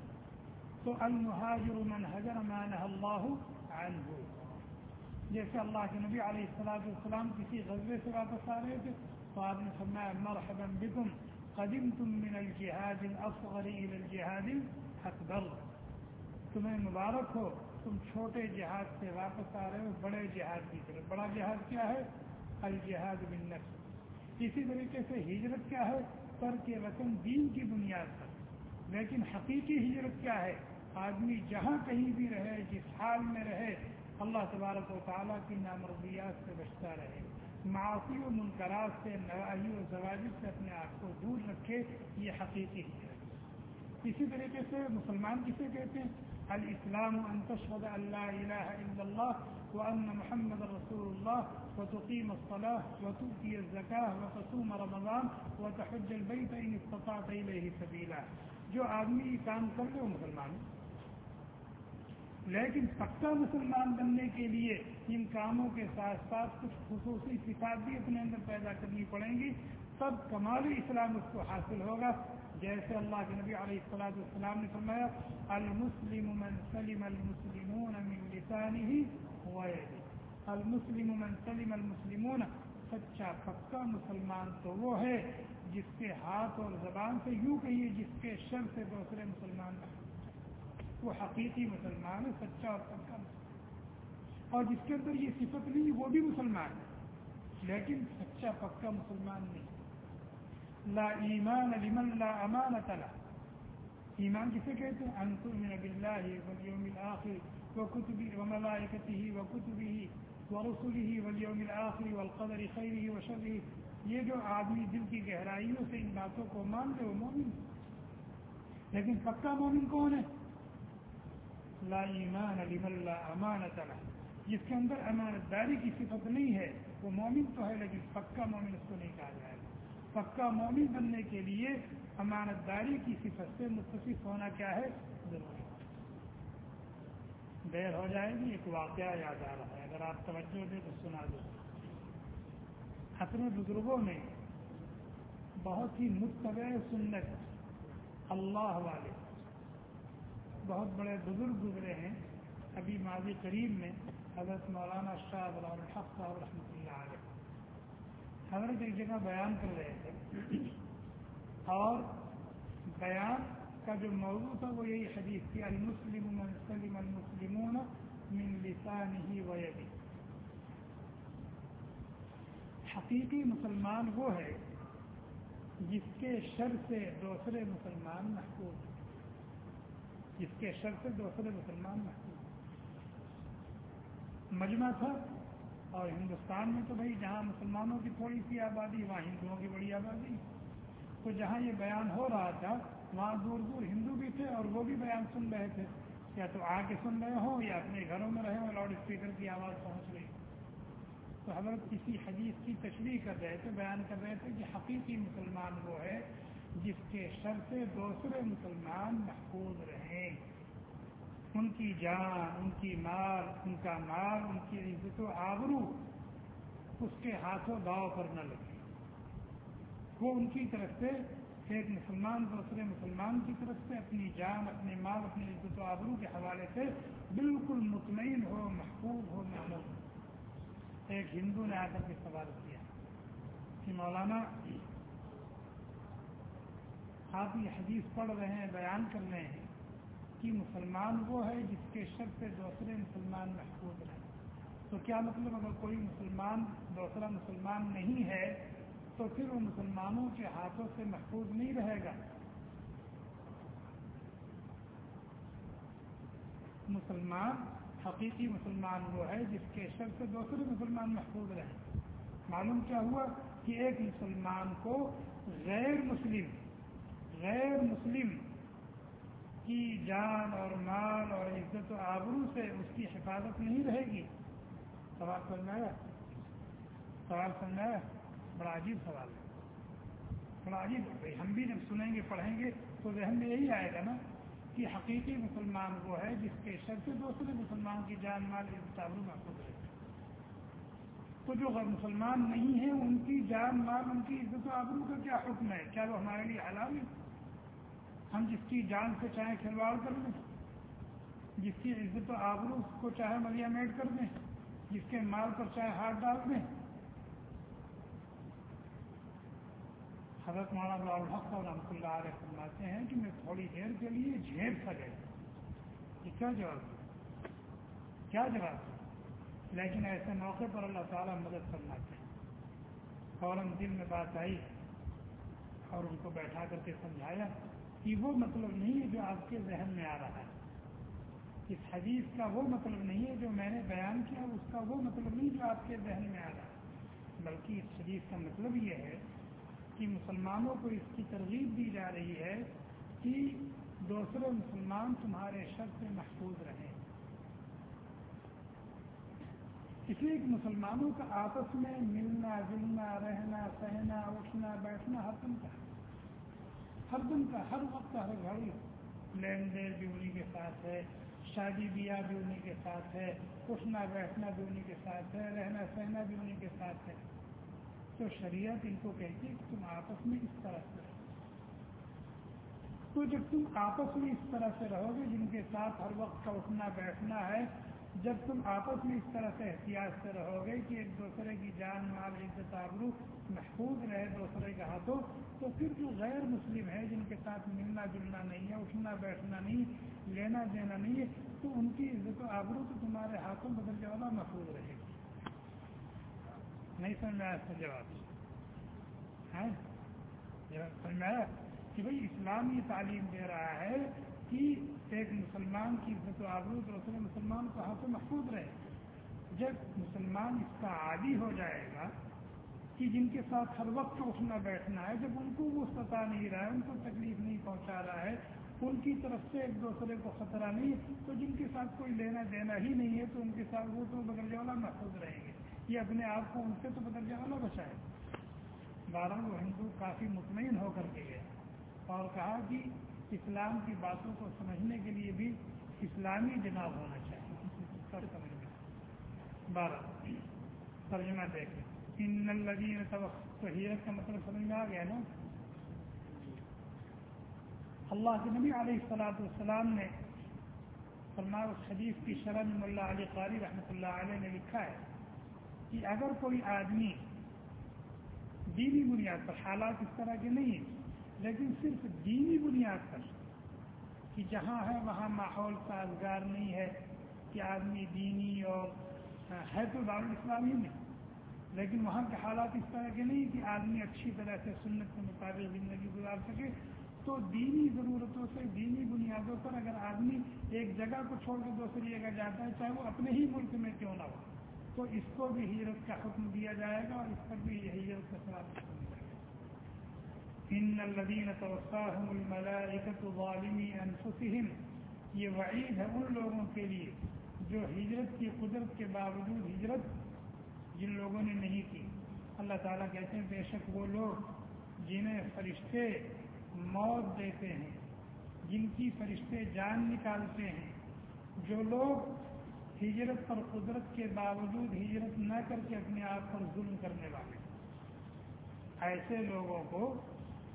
تو المہاجر من حجر من اللہ عنہ۔ جیسے اللہ کے نبی علیہ السلاۃ السلام کسی غزبے سے واپس آ رہے تھے، تو آپ نے فرمایا، مرحبا بکم قدیم تم من الجہاد الاصغر الى الجہاد اکبر تمہیں مبارک ہو، تم چھوٹے جہاد سے واپس آ رہے ہو، بڑے جہاد کی طرف۔ بڑا جہاد کیا ہے؟ الجہاد بن نفس اسی طریقے سے ہجرت کیا ہے؟ کر کے وطن دین کی بنیاد پر۔ لیکن حقیقی ہجرت کیا ہے؟ آدمی جہاں کہیں بھی رہے، جس حال میں رہے، اللہ تبارک و تعالیٰ کی نامرضیات سے بچتا رہے۔ معاشی و منقرات سے نواحی و زواجد سے اپنے آپ کو دور رکھے، یہ حقیقی ہجرت اسی طریقے سے مسلمان کسے کہتے ہیں؟ الاسلام ان تشهد ان لا اله الا الله وان محمد رسول الله وتقيم الصلاة وتؤتي الزكاة وتصوم رمضان وتحج البيت إن استطعت إليه سبيلا. جو آدمی یہ کام کر لے وہ مسلمان لیکن پکا مسلمان بننے کے لیے ان کاموں کے ساتھ ساتھ کچھ خصوصی صفات بھی اپنے اندر پیدا کرنی پڑیں گی، تب کمال اسلام اس کو حاصل ہوگا. جیسے اللہ کے نبی علیہ السلاۃ السلام نے فرمایا، المسلم من سلم المسلمون من لسانه المسلم من سلم المسلمون، سچا پکا مسلمان تو وہ ہے جس کے ہاتھ اور زبان سے یوں کہیے جس کے شر سے دوسرے مسلمان وہ حقیقی مسلمان ہے، سچا اور پکا مسلمان. اور جس کے اندر یہ صفت نہیں، وہ بھی مسلمان ہے. لیکن سچا پکا مسلمان نہیں. لا ایمان لمن لا امان تلا ایمان کسے کہتے ہیں؟ انتم من باللہ والیوم الاخر وکتبی وملائکتہ وکتبہ ورسله واليوم الآخر والقدر خیره وشره، یہ جو آدمی دل کی گہرائیوں سے ان باتوں کو مان لے وہ مومن لیکن پکا مومن کون ہے؟ لا ایمان لمن لا امانت جس کے اندر امانت داری کی صفت نہیں ہے، وہ مومن تو ہے، لیکن پکا مومن اس کو نہیں کہا جائے گا۔ پکا مومن بننے کے لیے امانت داری کی صفت سے متصف ہونا کیا ہے؟ ضروری۔ دیر ہو جائے گی، ایک واقعہ یاد آ رہا ہے۔ اگر آپ توجہ دیں تو سنا دیں۔ اپنے بزرگوں میں بہت ہی متبع سنت اللہ والے، بہت بڑے بزرگ گزرے ہیں۔ ابھی ماضی قریب میں حضرت مولانا شاہ الحق صاحب رحمۃ اللہ علیہ۔ حضرت ایک جگہ بیان کر رہے تھے اور بیان کا جو موضوع تھا وہ یہی حدیث تھی، المسلم من سلم المسلمون من لسانه ویدی حقیقی مسلمان وہ ہے جس کے شر سے دوسرے مسلمان محفوظ جس کے شر سے دوسرے مسلمان محفوظ مجمع تھا اور ہندوستان میں تو بھائی جہاں مسلمانوں کی تھوڑی سی آبادی، وہاں ہندوؤں کی بڑی آبادی۔ تو جہاں یہ بیان ہو رہا تھا وہاں دور دور ہندو بھی تھے اور وہ بھی بیان سن رہے تھے۔ یا تو آ کے سن رہے ہوں یا اپنے گھروں میں رہے ہوں لاؤڈ اسپیکر کی آواز پہنچ رہی تو حضرت کسی حدیث کی تشریح کر رہے تھے، بیان کر رہے تھے کہ حقیقی مسلمان وہ ہے جس کے شر سے دوسرے مسلمان محفوظ رہیں۔ ان کی جان، ان کی مال، ان کا مال، ان کی عزت و آبرو اس کے ہاتھوں داؤ پر نہ لگے۔ وہ ان کی طرف سے ایک مسلمان دوسرے مسلمان کی طرف سے اپنی جان اپنے مال، اپنی عزت و آبرو کے حوالے سے بالکل مطمئن ہو، محفوظ ہو، محمود ہو۔ ایک ہندو نے آ کر کے سوال کیا کہ مولانا، آپ یہ حدیث پڑھ رہے ہیں، بیان کر رہے ہیں کہ مسلمان وہ ہے جس کے شر سے دوسرے مسلمان محفوظ رہے۔ تو کیا مطلب اگر کوئی مسلمان، دوسرا مسلمان نہیں ہے تو پھر وہ مسلمانوں کے ہاتھوں سے محفوظ نہیں رہے گا۔ مسلمان، حقیقی مسلمان وہ ہے جس کے شر سے دوسرے مسلمان محفوظ رہے۔ معلوم کیا ہوا کہ ایک مسلمان کو غیر مسلم غیر مسلم کی جان اور مال اور عزت و آبرو سے اس کی حفاظت نہیں رہے گی؟ سوال سمجھ آیا؟ سوال سمجھ آیا؟ بڑا عجیب سوال ہے۔ بڑا عجیب بھائی، ہم بھی جب سنیں گے، پڑھیں گے، تو ذہن میں یہی آئے گا نا کہ حقیقی مسلمان وہ ہے جس کے شر سے دوسرے مسلمان کی جان، مال تعبر محفوظ رہے۔ تو جو غیر مسلمان نہیں ہیں، ان کی جان، مال، ان کی عزت و آبرو کا کیا حکم ہے؟ کیا وہ ہمارے لیے حلال ہے ہم جس کی جان سے چاہے کھلواڑ کر دیں جس کی عزت و آبرو کو چاہے ملیا میٹ کر دیں۔ جس کے مال پر چاہے ہاتھ ڈال دیں۔ حضرت مولانا الحق رحمۃ اللہ علیہ فرماتے ہیں کہ میں تھوڑی دیر کے لیے جھیپ سا گیا یہ کیا جواب دیا کیا جواب دیا لیکن ایسے موقع پر اللہ تعالیٰ مدد فرماتے ہیں۔ فوراً دل میں بات آئی اور ان کو بیٹھا کر کے سمجھایا کہ وہ مطلب نہیں ہے جو آپ کے ذہن میں آ رہا ہے۔ اس حدیث کا وہ مطلب نہیں ہے جو میں نے بیان کیا، اس کا وہ مطلب نہیں جو آپ کے ذہن میں آ رہا ہے۔ بلکہ اس حدیث کا مطلب یہ ہے کہ مسلمانوں کو اس کی ترغیب دی جا رہی ہے کہ دوسرے مسلمان تمہارے شر سے محفوظ رہیں۔ اس لیے مسلمانوں کا آپس میں ملنا، جلنا، رہنا، سہنا، اٹھنا، بیٹھنا ہر دن کا، ہر دن کا، ہر وقت ہر گھڑی لین دین بھی انہیں کے ساتھ ہے، شادی بیاہ بھی انہیں کے ساتھ ہے، اٹھنا، بیٹھنا بھی انہیں کے ساتھ ہے، رہنا، سہنا بھی انہیں کے ساتھ ہے۔ تو شریعت ان کو کہتی ہے کہ تم آپس میں اس طرح سے رہو۔ تو جب تم آپس میں اس طرح سے رہو گے جن کے ساتھ ہر وقت کا اٹھنا بیٹھنا ہے، جب تم آپس میں اس طرح سے احتیاط سے رہو گے کہ ایک دوسرے کی جان، مال، عزت، آبرو محفوظ رہے دوسرے کے ہاتھوں، تو پھر جو غیر مسلم ہے جن کے ساتھ ملنا جلنا نہیں ہے، اٹھنا بیٹھنا نہیں، لینا دینا نہیں ہے، تو ان کی عزت و آبرو تو تمہارے ہاتھوں بدل جانا محفوظ رہے گی نہیں سمجھ میں آیا اس کا جواب سمجھ میں آیا کہ بھائی اسلام یہ تعلیم دے رہا ہے کہ ایک مسلمان کی عزت و آبرو دوسرے مسلمان کو ہاتھوں محفوظ رہے۔ جب مسلمان اس کا عادی ہو جائے گا کہ جن کے ساتھ ہر وقت اٹھنا بیٹھنا ہے، جب ان کو وہ ستا نہیں رہا ہے، ان کو تکلیف نہیں پہنچا رہا ہے، ان کی طرف سے ایک دوسرے کو خطرہ نہیں، تو جن کے ساتھ کوئی لینا دینا ہی نہیں ہے، تو ان کے ساتھ وہ تو بغیر والا محفوظ رہیں گے۔ یہ اپنے آپ کو ان سے تو بدل جانا بچائے اچھا بارہ وہ ہندو کافی مطمئن ہو کر کے گئے۔ اور کہا کہ اسلام کی باتوں کو سمجھنے کے لیے بھی اسلامی جناب ہونا چاہیے۔ سر سمجھ میں بارہ ترجمہ دیکھیں۔ ان الذین توحیرت کا مطلب سمجھ میں آ گیا نا؟ اللہ کے نبی علیہ السلاط والسلام نے فرما اس حدیث کی شرح ملا علی قاری رحمۃ اللہ علیہ نے لکھا ہے۔ کہ اگر کوئی آدمی دینی بنیاد پر حالات اس طرح کے نہیں ہیں، لیکن صرف دینی بنیاد پر کہ جہاں ہے وہاں ماحول سازگار نہیں ہے، کہ آدمی دینی اور ہے تو اسلامی میں۔ لیکن وہاں کے حالات اس طرح کے نہیں کہ آدمی اچھی طرح سے سنت کے مطابق زندگی گزار سکے۔ تو دینی ضرورتوں سے، دینی بنیادوں پر اگر آدمی ایک جگہ کو چھوڑ کے دوسری جگہ جاتا ہے، چاہے وہ اپنے ہی ملک میں کیوں نہ ہو۔ تو اس کو بھی ہجرت کا حکم دیا جائے گا اور اس پر بھی یہ ہجرت کا سوال ان الدین توسعم الملائکت ظالمی انفسہم یہ وعید ہے ان لوگوں کے لیے جو ہجرت کی قدرت کے باوجود ہجرت جن لوگوں نے نہیں کی۔ اللہ تعالیٰ کہتے ہیں، بے شک وہ لوگ جنہیں فرشتے موت دیتے ہیں، جن کی فرشتے جان نکالتے ہیں، جو لوگ ہجرت پر قدرت کے باوجود ہجرت نہ کر کے اپنے آپ پر ظلم کرنے والے ایسے لوگوں کو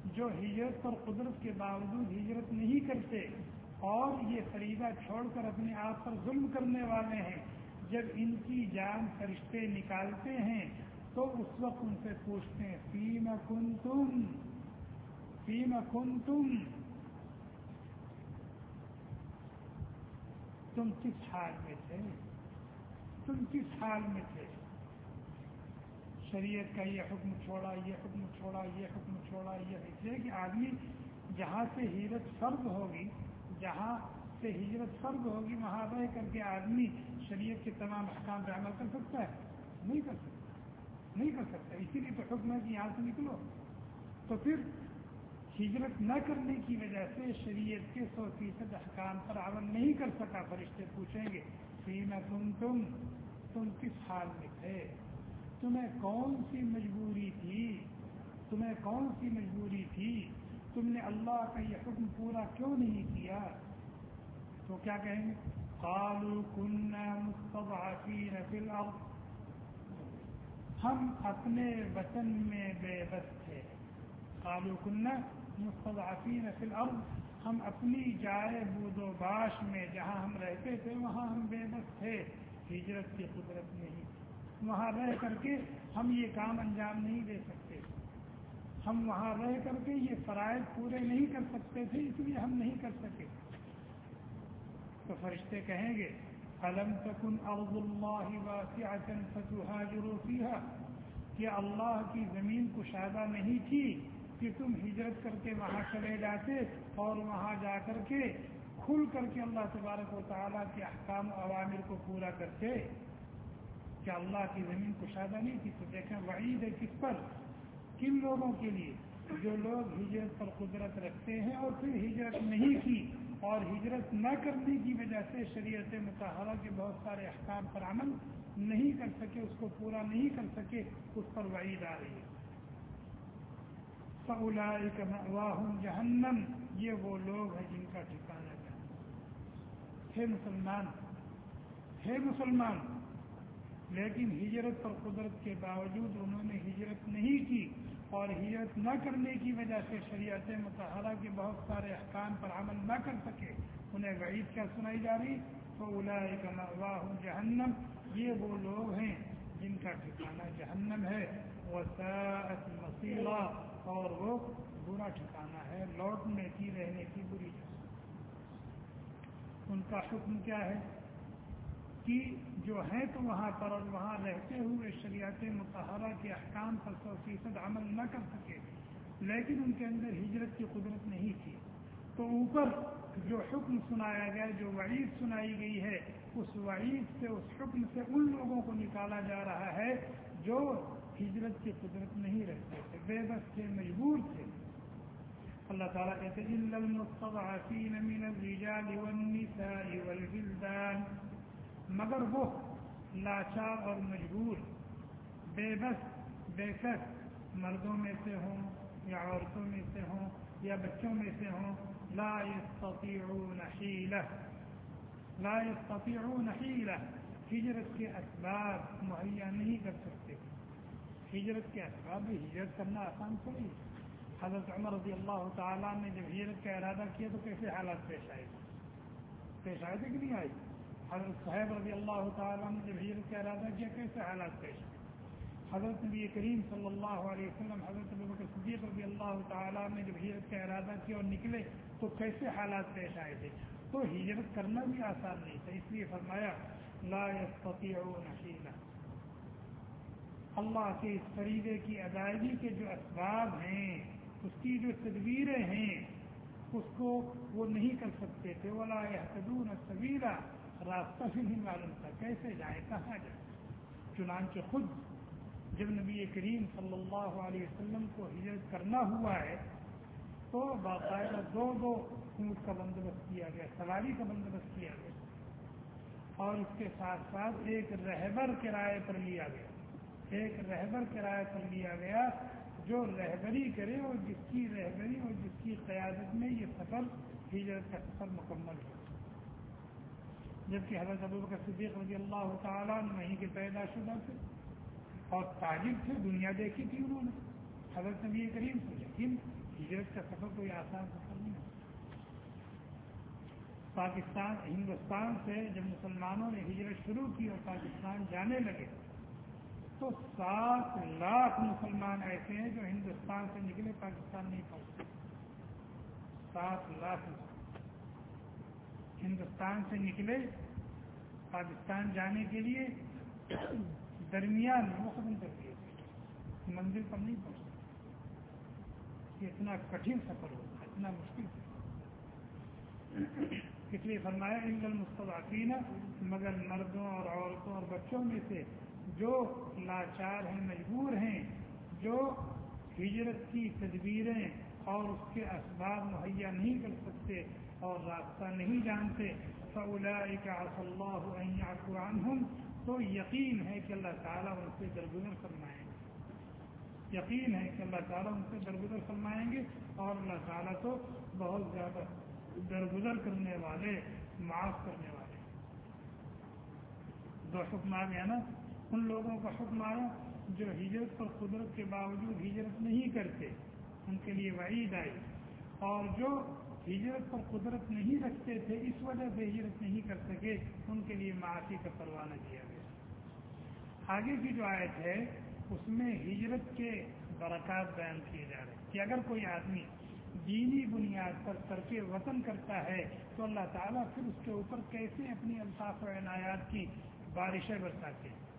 جو ہجرت پر قدرت کے باوجود ہجرت نہیں کرتے اور یہ فریدہ چھوڑ کر اپنے آپ پر ظلم کرنے والے ہیں، جب ان کی جان فرشتے نکالتے ہیں تو اس وقت ان سے پوچھتے ہیں فیم کن تم فیم کن تم تم کس حال میں تھے؟ تم کس حال میں تھے؟ شریعت کا یہ حکم چھوڑا، یہ حکم چھوڑا، یہ حکم چھوڑا، یہ اس لیے کہ آدمی جہاں سے ہجرت فرض ہوگی، جہاں سے ہجرت فرض ہوگی، وہاں رہ کر کے آدمی شریعت کے تمام احکام پہ عمل کر سکتا ہے؟ نہیں کر سکتا، نہیں کر سکتا۔ اسی لیے تو حکم ہے کہ یہاں سے نکلو۔ تو پھر ہجرت نہ کرنے کی وجہ سے شریعت کے سو فیصد احکام پر عمل نہیں کر سکا، فرشتے پوچھیں گے، فیما تم تم تم کس حال میں تھے؟ تمہیں کون سی مجبوری تھی؟ تمہیں کون سی مجبوری تھی؟ تم نے اللہ کا یہ حکم پورا کیوں نہیں کیا؟ تو کیا کہیں گے؟ قالوا كنا مستضعفين الارض ہم اپنے وطن میں بے بس تھے۔ قالوا كنا مستضعفین فی الارض، ہم اپنی جائے بود و باش میں جہاں ہم رہتے تھے، وہاں ہم بے بس تھے، ہجرت کی قدرت نہیں۔ وہاں رہ کر کے ہم یہ کام انجام نہیں دے سکتے۔ ہم وہاں رہ کر کے یہ فرائض پورے نہیں کر سکتے تھے، اس لیے ہم نہیں کر سکے۔ تو فرشتے کہیں گے علم تکن ارض اللہ واسعة فتهاجروا فيها کہ اللہ کی زمین کشادہ نہیں تھی کہ تم ہجرت کر کے وہاں چلے جاتے اور وہاں جا کر کے کھل کر کے اللہ تبارک و تعالیٰ کے احکام و عوامر کو پورا کرتے۔ کیا اللہ کی زمین کشادہ نہیں تھی؟ تو دیکھیں وعید ہے کس پر؟ کن لوگوں کے لیے؟ جو لوگ ہجرت پر قدرت رکھتے ہیں اور پھر ہجرت نہیں کی اور ہجرت نہ کرنے کی وجہ سے شریعت مطالعہ کے بہت سارے احکام پر عمل نہیں کر سکے، اس کو پورا نہیں کر سکے، اس پر وعید آ رہی ہے۔ جہنم یہ وہ لوگ ہیں جن کا ٹھکانا جہنم ہے مسلمان ہے مسلمان، لیکن ہجرت پر قدرت کے باوجود انہوں نے ہجرت نہیں کی اور ہجرت نہ کرنے کی وجہ سے شریعت متحرہ کے بہت سارے احکام پر عمل نہ کر سکے، انہیں وعید کیا سنائی جا رہی؟ تو واہ جہنم یہ وہ لوگ ہیں جن کا ٹھکانا جہنم ہے۔ وساعت مسیلہ اور وہ برا ٹھکانا ہے، لوٹنے کی، رہنے کی بری ان کا حکم کیا ہے؟ کہ جو ہیں تو وہاں پر اور وہاں رہتے ہوئے شریعت متحرہ کے احکام پر سو فیصد عمل نہ کر سکے، لیکن ان کے اندر ہجرت کی قدرت نہیں تھی۔ تو اوپر جو حکم سنایا گیا، جو وعید سنائی گئی ہے، اس وعید سے، اس حکم سے ان لوگوں کو نکالا جا رہا ہے جو ہجرت کی قدرت نہیں رہتے تھے بے بس تھے مجبور تھے اللہ تعالیٰ کہتے والبلدان مگر وہ لاچار اور مجبور بے بس بے کس مردوں میں سے ہوں یا عورتوں میں سے ہوں یا بچوں میں سے ہوں لا يستطيعون حیلہ لا يستطيعون حیلہ ہجرت کے اسباب ہجرت کے اسباب بھی ہجرت کرنا آسان تھوڑی حضرت عمر رضی اللہ تعالیٰ نے جب ہجرت کا ارادہ کیا تو کیسے حالات پیش آئے؟ پیش آئے تھے کہ نہیں آئی حضرت صاحب رضی اللہ تعالیٰ نے جب ہجرت کا ارادہ کیا کیسے حالات پیش آئے؟ حضرت نبی کریم صلی اللہ علیہ وسلم، حضرت بکر صدیق رضی اللہ تعالیٰ نے جب ہجرت کا ارادہ کیا اور نکلے تو کیسے حالات پیش آئے تھے؟ تو ہجرت کرنا بھی آسان نہیں تھا، اس لیے فرمایا، لا نشیلا اللہ کے اس فریدے کی ادائیگی کے جو اسباب ہیں، اس کی جو تدبیریں ہیں، اس کو وہ نہیں کر سکتے تھے۔ وہ لا سبیرہ راستہ بھی نہیں معلوم تھا کیسے جائے؟ کہاں جائے؟ چنانچہ خود جب نبی کریم صلی اللہ علیہ وسلم کو ہجرت کرنا ہوا ہے، تو باقاعدہ دو دو اونٹ کا بندوبست کیا گیا، سواری کا بندوبست کیا گیا۔ اور اس کے ساتھ ساتھ ایک رہبر کرائے پر لیا گیا۔ ایک رہبر کرائے پر لیا گیا جو رہبری کرے اور جس کی رہبری اور جس کی قیادت میں یہ سفر ہجرت کا سفر مکمل ہو۔ جبکہ حضرت ابو بکر صدیق رضی اللہ تعالیٰ وہیں کے پیدا شدہ تھے اور تاجر تھے، دنیا دیکھی تھی انہوں نے۔ حضرت نبی کریم سے لیکن ہجرت کا سفر کوئی آسان سفر نہیں پاکستان، ہندوستان سے جب مسلمانوں نے ہجرت شروع کی اور پاکستان جانے لگے تو سات لاکھ مسلمان ایسے ہیں جو ہندوستان سے نکلے، پاکستان نہیں پہنچتے سات لاکھ۔ ہندوستان سے نکلے پاکستان جانے کے لیے، درمیان وہ ختم کر دیے مندر پر نہیں پہنچ سکتے اتنا کٹھن سفر ہوگا اتنا مشکل سفر اس لیے فرمایا انگل مستقین مگر مردوں اور عورتوں اور بچوں میں سے جو لاچار ہیں، مجبور ہیں، جو ہجرت کی تدبیریں اور اس کے اسباب مہیا نہیں کر سکتے اور راستہ نہیں جانتے فولا کا اللہ عنہم تو یقین ہے کہ اللہ تعالیٰ ان سے درگزر فرمائیں گے۔ یقین ہے کہ اللہ تعالیٰ ان سے درگزر فرمائیں گے اور اللہ تعالیٰ تو بہت زیادہ درگزر کرنے والے، معاف کرنے والے۔ دو حکم آ گیا نا؟ ان لوگوں کا حکم آیا جو ہجرت پر قدرت کے باوجود ہجرت نہیں کرتے، ان کے لیے وعید آئی۔ اور جو ہجرت پر قدرت نہیں رکھتے تھے، اس وجہ سے ہجرت نہیں کر سکے، ان کے لیے معافی کا پروانہ دیا گیا۔ آگے کی جو آیت ہے، اس میں ہجرت کے برکات بیان کیے جا رہے ہیں۔ کہ اگر کوئی آدمی دینی بنیاد پر ترک وطن کرتا ہے، تو اللہ تعالیٰ پھر اس کے اوپر کیسے اپنی الطاف و عنایات کی بارشیں برساتے ہیں؟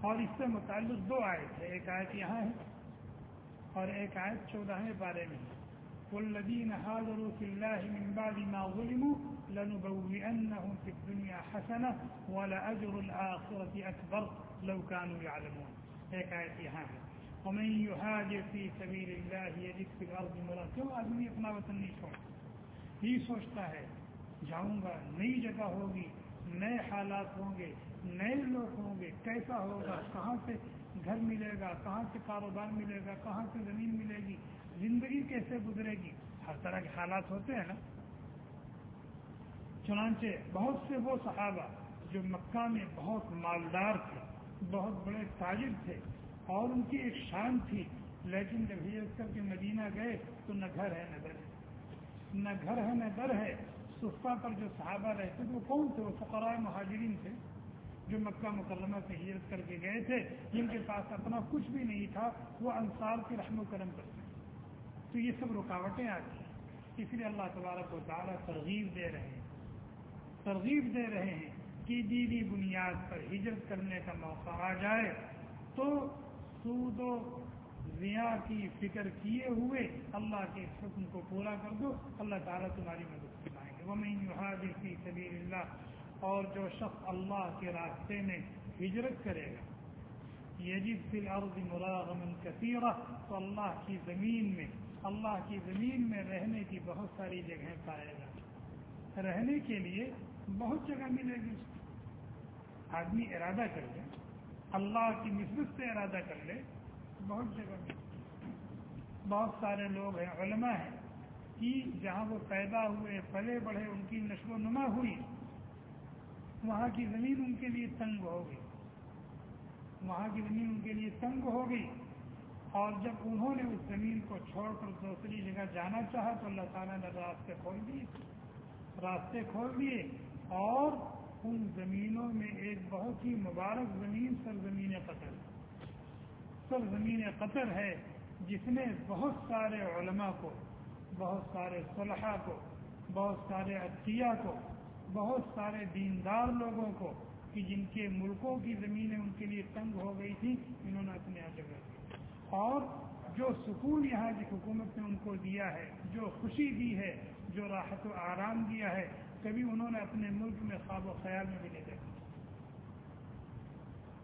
اور اس سے متعلق دو آیت ہے۔ ایک آیت یہاں ہے اور ایک آیت چودہ بارے میں ہے۔ والذين هاجروا في الله من بعد ما ظلموا لنبوئنهم في الدنيا حسنة ولأجر الآخرة أكبر لو كانوا يعلمون۔ ایک آیت یہاں ہے۔ ومن يهاجر في سبيل الله يجد في الأرض مرا کیوں آدمی اپنا وطن نہیں چھوڑ یہ سوچتا ہے، جاؤں گا، نئی جگہ ہوگی، نئے حالات ہوں گے نئے لوگ ہوں گے، کیسا ہوگا؟ کہاں سے گھر ملے گا؟ کہاں سے کاروبار ملے گا؟ کہاں سے زمین ملے گی؟ زندگی کیسے گزرے گی؟ ہر طرح کے حالات ہوتے ہیں نا۔ چنانچہ بہت سے وہ صحابہ جو مکہ میں بہت مالدار تھے، بہت بڑے تاجر تھے، اور ان کی ایک شان تھی، لیکن جب ہجرت کر کے مدینہ گئے تو نہ گھر ہے، نہ در ہے۔ نہ گھر ہے، نہ در ہے۔ صفا پر جو صحابہ رہتے تھے، وہ کون تھے؟ وہ فقرائے مہاجرین تھے۔ جو مکہ مکرمہ سے ہجرت کر کے گئے تھے، جن کے پاس اپنا کچھ بھی نہیں تھا، وہ انصار کے رحم و کرم کرتے تو یہ سب رکاوٹیں آتی ہیں۔ اس لیے اللہ تبارک و تعالیٰ ترغیب دے رہے ہیں۔ ترغیب دے رہے ہیں کہ دینی بنیاد پر ہجرت کرنے کا موقع آ جائے۔ تو سود و ضیا کی فکر کیے ہوئے اللہ کے حکم کو پورا کر دو۔ اللہ تعالیٰ تمہاری مدد فرمائیں گے وہ میں کی سبیر اللہ اور جو شخص اللہ کے راستے میں ہجرت کرے گا۔ یجد فی الارض مراغمن کثیرہ، تو اللہ کی زمین میں، اللہ کی زمین میں رہنے کی بہت ساری جگہیں پائے گا۔ رہنے کے لیے بہت جگہ ملے گی۔ آدمی ارادہ کر لے، اللہ کی نسبت سے ارادہ کر لے، بہت جگہ ملے بہت سارے لوگ ہیں، علماء ہیں، کہ جہاں وہ پیدا ہوئے، پلے بڑھے، ان کی نشو و نما ہوئی وہاں کی زمین ان کے لیے تنگ ہو گئی۔ وہاں کی زمین ان کے لیے تنگ ہو گئی۔ اور جب انہوں نے اس زمین کو چھوڑ کر دوسری جگہ جانا چاہا تو اللہ تعالیٰ نے راستے کھول دیے۔ راستے کھول دیے۔ اور ان زمینوں میں ایک بہت ہی مبارک زمین سرزمین قطر۔ سرزمین قطر ہے جس نے بہت سارے علماء کو، بہت سارے صلحہ کو، بہت سارے عطیہ کو بہت سارے دیندار لوگوں کو کہ جن کے ملکوں کی زمینیں ان کے لیے تنگ ہو گئی تھی انہوں نے اپنے یہاں جگہ دی اور جو سکون یہاں کی حکومت نے ان کو دیا ہے، جو خوشی دی ہے، جو راحت و آرام دیا ہے، کبھی انہوں نے اپنے ملک میں خواب و خیال میں بھی نہیں دیکھا۔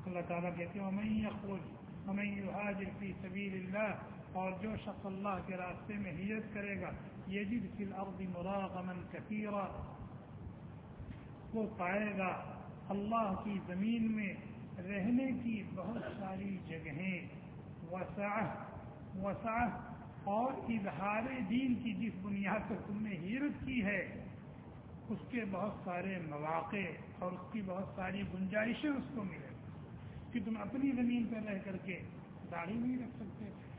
اللہ تعالیٰ کہتے ہیں ہمیں اخوج ہمیں حاضر فی سبیل اللہ اور جو شخص اللہ کے راستے میں ہجرت کرے گا یہ جد فی الارض مراغمن کثیرا۔ وہ پائے گا۔ اللہ کی زمین میں رہنے کی بہت ساری جگہیں۔ وسع وسع اور اظہار دین کی جس بنیاد پر تم نے ہیرت کی ہے، اس کے بہت سارے مواقع اور اس کی بہت ساری گنجائشیں اس کو ملے کہ تم اپنی زمین پر رہ کر کے داڑھی نہیں رکھ سکتے۔ تھے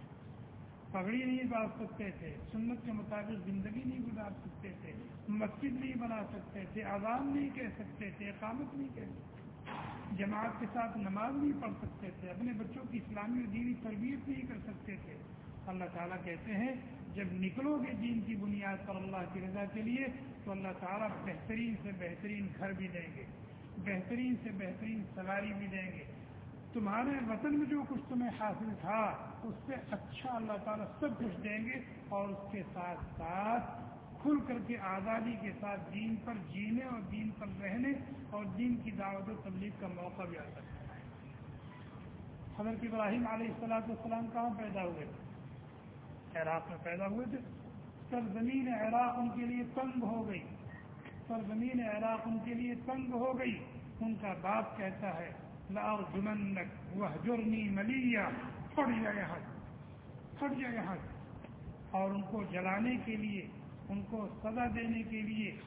پگڑی نہیں باندھ سکتے تھے، سنت کے مطابق زندگی نہیں گزار سکتے تھے، مسجد نہیں بنا سکتے تھے آزام نہیں کہہ سکتے تھے، اقامت نہیں کہہ سکتے جماعت کے ساتھ نماز نہیں پڑھ سکتے تھے، اپنے بچوں کی اسلامی اور دینی تربیت نہیں کر سکتے تھے۔ اللہ تعالیٰ کہتے ہیں، جب نکلو گے دین کی بنیاد پر اللہ کی رضا کے لیے، تو اللہ تعالیٰ بہترین سے بہترین گھر بھی دیں گے، بہترین سے بہترین سواری بھی دیں گے۔ تمہارے وطن میں جو کچھ تمہیں حاصل تھا، اس سے اچھا اللہ تعالیٰ سب کچھ دیں گے اور اس کے ساتھ ساتھ کھل کر کے آزادی کے ساتھ دین پر جینے اور دین پر رہنے اور دین کی دعوت و تبلیغ کا موقع بھی آ سکتا ہے۔ حضرت ابراہیم علیہ السلاۃ والسلام کہاں پیدا ہوئے؟ تھے عراق میں پیدا ہوئے تھے۔ سرزمین عراق ان کے لیے تنگ ہو گئی۔ سرزمین عراق ان کے لیے تنگ ہو گئی۔ ان کا باپ کہتا ہے لاؤ جمنک وہ ملیا پھٹ جائے یہاں پھٹ جائے یہاں اور ان کو جلانے کے لیے، ان کو سزا دینے کے لیے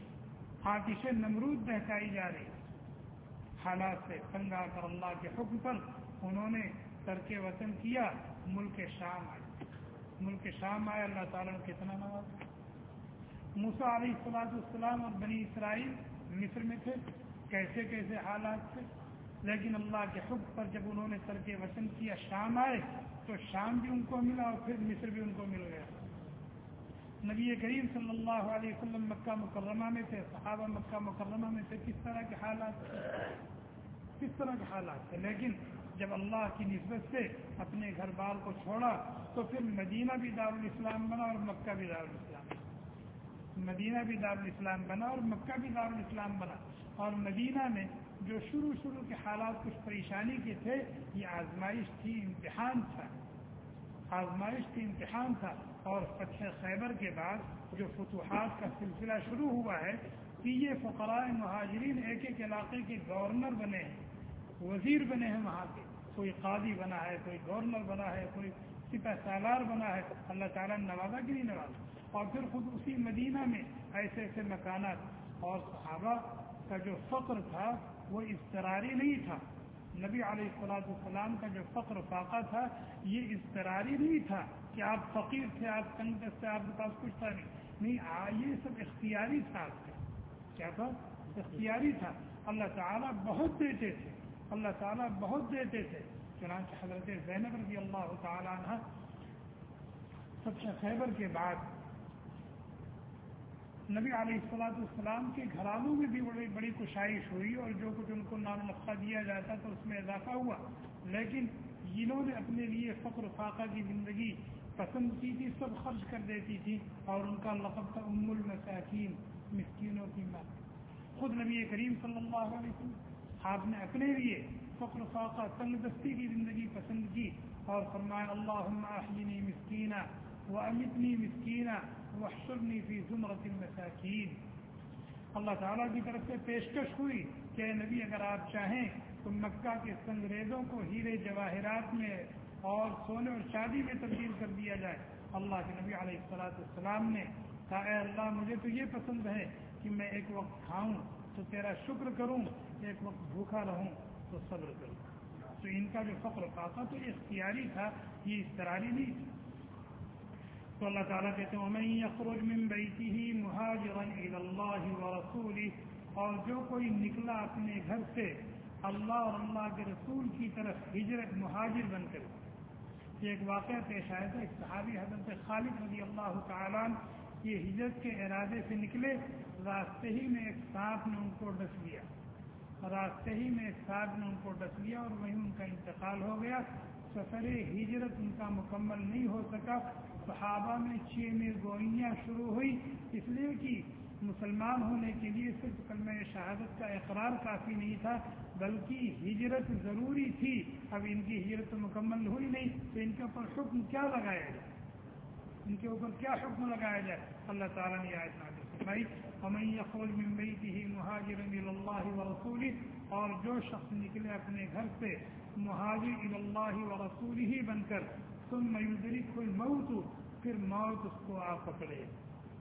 آتش نمرود بہتائی جا رہی۔ حالات سے تنگا کر اللہ کے حکم پر انہوں نے ترک وطن کیا، ملک شام آئے۔ ملک شام آئے، اللہ تعالیٰ نے کتنا نواز موسا علیہ السلاط السلام اور بنی اسرائیل مصر میں تھے۔ کیسے کیسے حالات تھے؟ لیکن اللہ کے حکم پر جب انہوں نے ترک وطن کیا، شام آئے تو شام بھی ان کو ملا اور پھر مصر بھی ان کو مل گیا۔ نبی کریم صلی اللہ علیہ وسلم مکہ مکرمہ میں تھے، صحابہ مکہ مکرمہ میں تھے۔ کس طرح کے حالات کس طرح کے حالات تھے؟ لیکن جب اللہ کی نسبت سے اپنے گھر بار کو چھوڑا تو پھر مدینہ بھی دارالاسلام بنا اور مکہ بھی دارالاسلام مدینہ بھی دارالاسلام بنا اور مکہ بھی دارالاسلام بنا۔ اور مدینہ میں جو شروع شروع کے حالات کچھ پریشانی کے تھے، یہ آزمائش تھی، امتحان تھا۔ آزمائش تھی، امتحان تھا۔ اور فتح خیبر کے بعد جو فتوحات کا سلسلہ شروع ہوا ہے کہ یہ فقراء مہاجرین ایک ایک علاقے کے گورنر بنے ہیں، وزیر بنے ہیں وہاں کے۔ کوئی قاضی بنا ہے، کوئی گورنر بنا ہے، کوئی سپہ سالار بنا ہے۔ اللہ تعالیٰ نے نوازا کہ نہیں نوازا۔ اور پھر خود اسی مدینہ میں ایسے ایسے مکانات اور صحابہ کا جو فقر تھا وہ اضطراری نہیں تھا۔ نبی علیہ السلاۃ السلام کا جو فقر فاقہ تھا، یہ اضطراری نہیں تھا کہ آپ فقیر تھے، آپ تنگ سے آپ کے پاس کچھ تھا نہیں۔ نہیں یہ سب اختیاری تھا آپ کا کیا تھا؟ اختیاری تھا۔ اللہ تعالیٰ بہت دیتے تھے۔ اللہ تعالیٰ بہت دیتے تھے۔ چنانچہ حضرت زینب رضی اللہ تعالیٰ عنہ، سب سے خیبر کے بعد نبی علیہ السلاۃ السلام کے گھرانوں میں بھی بڑی بڑی کشائش ہوئی اور جو کچھ ان کو نام نقصہ دیا جاتا تو اس میں اضافہ ہوا۔ لیکن جنہوں نے اپنے لیے فقر فاقہ کی زندگی پسند کی تھی، سب خرچ کر دیتی تھی اور ان کا لقب تھا ام المساکین، مسکینوں کی ماں خود نبی کریم صلی اللہ علیہ وسلم، آپ نے اپنے لیے فقر فاقہ تنگ دستی کی زندگی پسند کی اور فرمایا اللہ مسکینہ و امتنی مسکینہ وحشرنی فی زمرت المساکین اللہ تعالیٰ کی طرف سے پیشکش ہوئی کہ نبی اگر آپ چاہیں تو مکہ کے سنگریزوں کو ہیرے جواہرات میں اور سونے اور شادی میں تبدیل کر دیا جائے. اللہ کے نبی علیہ السلاۃ السلام نے کہا، اے اللہ، مجھے تو یہ پسند ہے کہ میں ایک وقت کھاؤں تو تیرا شکر کروں، ایک وقت بھوکا رہوں تو صبر کروں۔ تو ان کا جو فخر پاتا تو یہ اختیاری تھا، یہ استراری نہیں تھی تو اللہ تعالیٰ کہتے ہیں میں اخروج من بیتی مہاجر اللہ و رسول اور جو کوئی نکلا اپنے گھر سے اللہ اور اللہ کے رسول کی طرف ہجرت مہاجر بن کر۔ یہ ایک واقعہ پیش آیا تھا صحابی حضرت خالد رضی اللہ تعالیٰ یہ ہجرت کے ارادے سے نکلے، راستے ہی میں ایک سانپ نے ان کو ڈس لیا۔ راستے ہی میں ایک سانپ نے ان کو ڈس لیا اور وہیں ان کا انتقال ہو گیا۔ سفر ہجرت ان کا مکمل نہیں ہو سکا۔ صحابہ میں چھ میں گوئیاں شروع ہوئی۔ اس لیے کہ مسلمان ہونے کے لیے صرف کلمہ شہادت کا اقرار کافی نہیں تھا، بلکہ ہجرت ضروری تھی۔ اب ان کی ہجرت مکمل ہوئی نہیں، تو ان کے اوپر حکم کیا لگایا جائے؟ ان کے اوپر کیا حکم لگایا جائے؟ اللہ تعالیٰ نے آئے فرمائی۔ ہمیں اخول ممبئی کی ہی مہاجر اللہ و رسول اور جو شخص نکلے اپنے گھر سے مہاجر اللہ و رسول ہی بن کر تم میودری کوئی موت پھر موت اس کو آپ پکڑے۔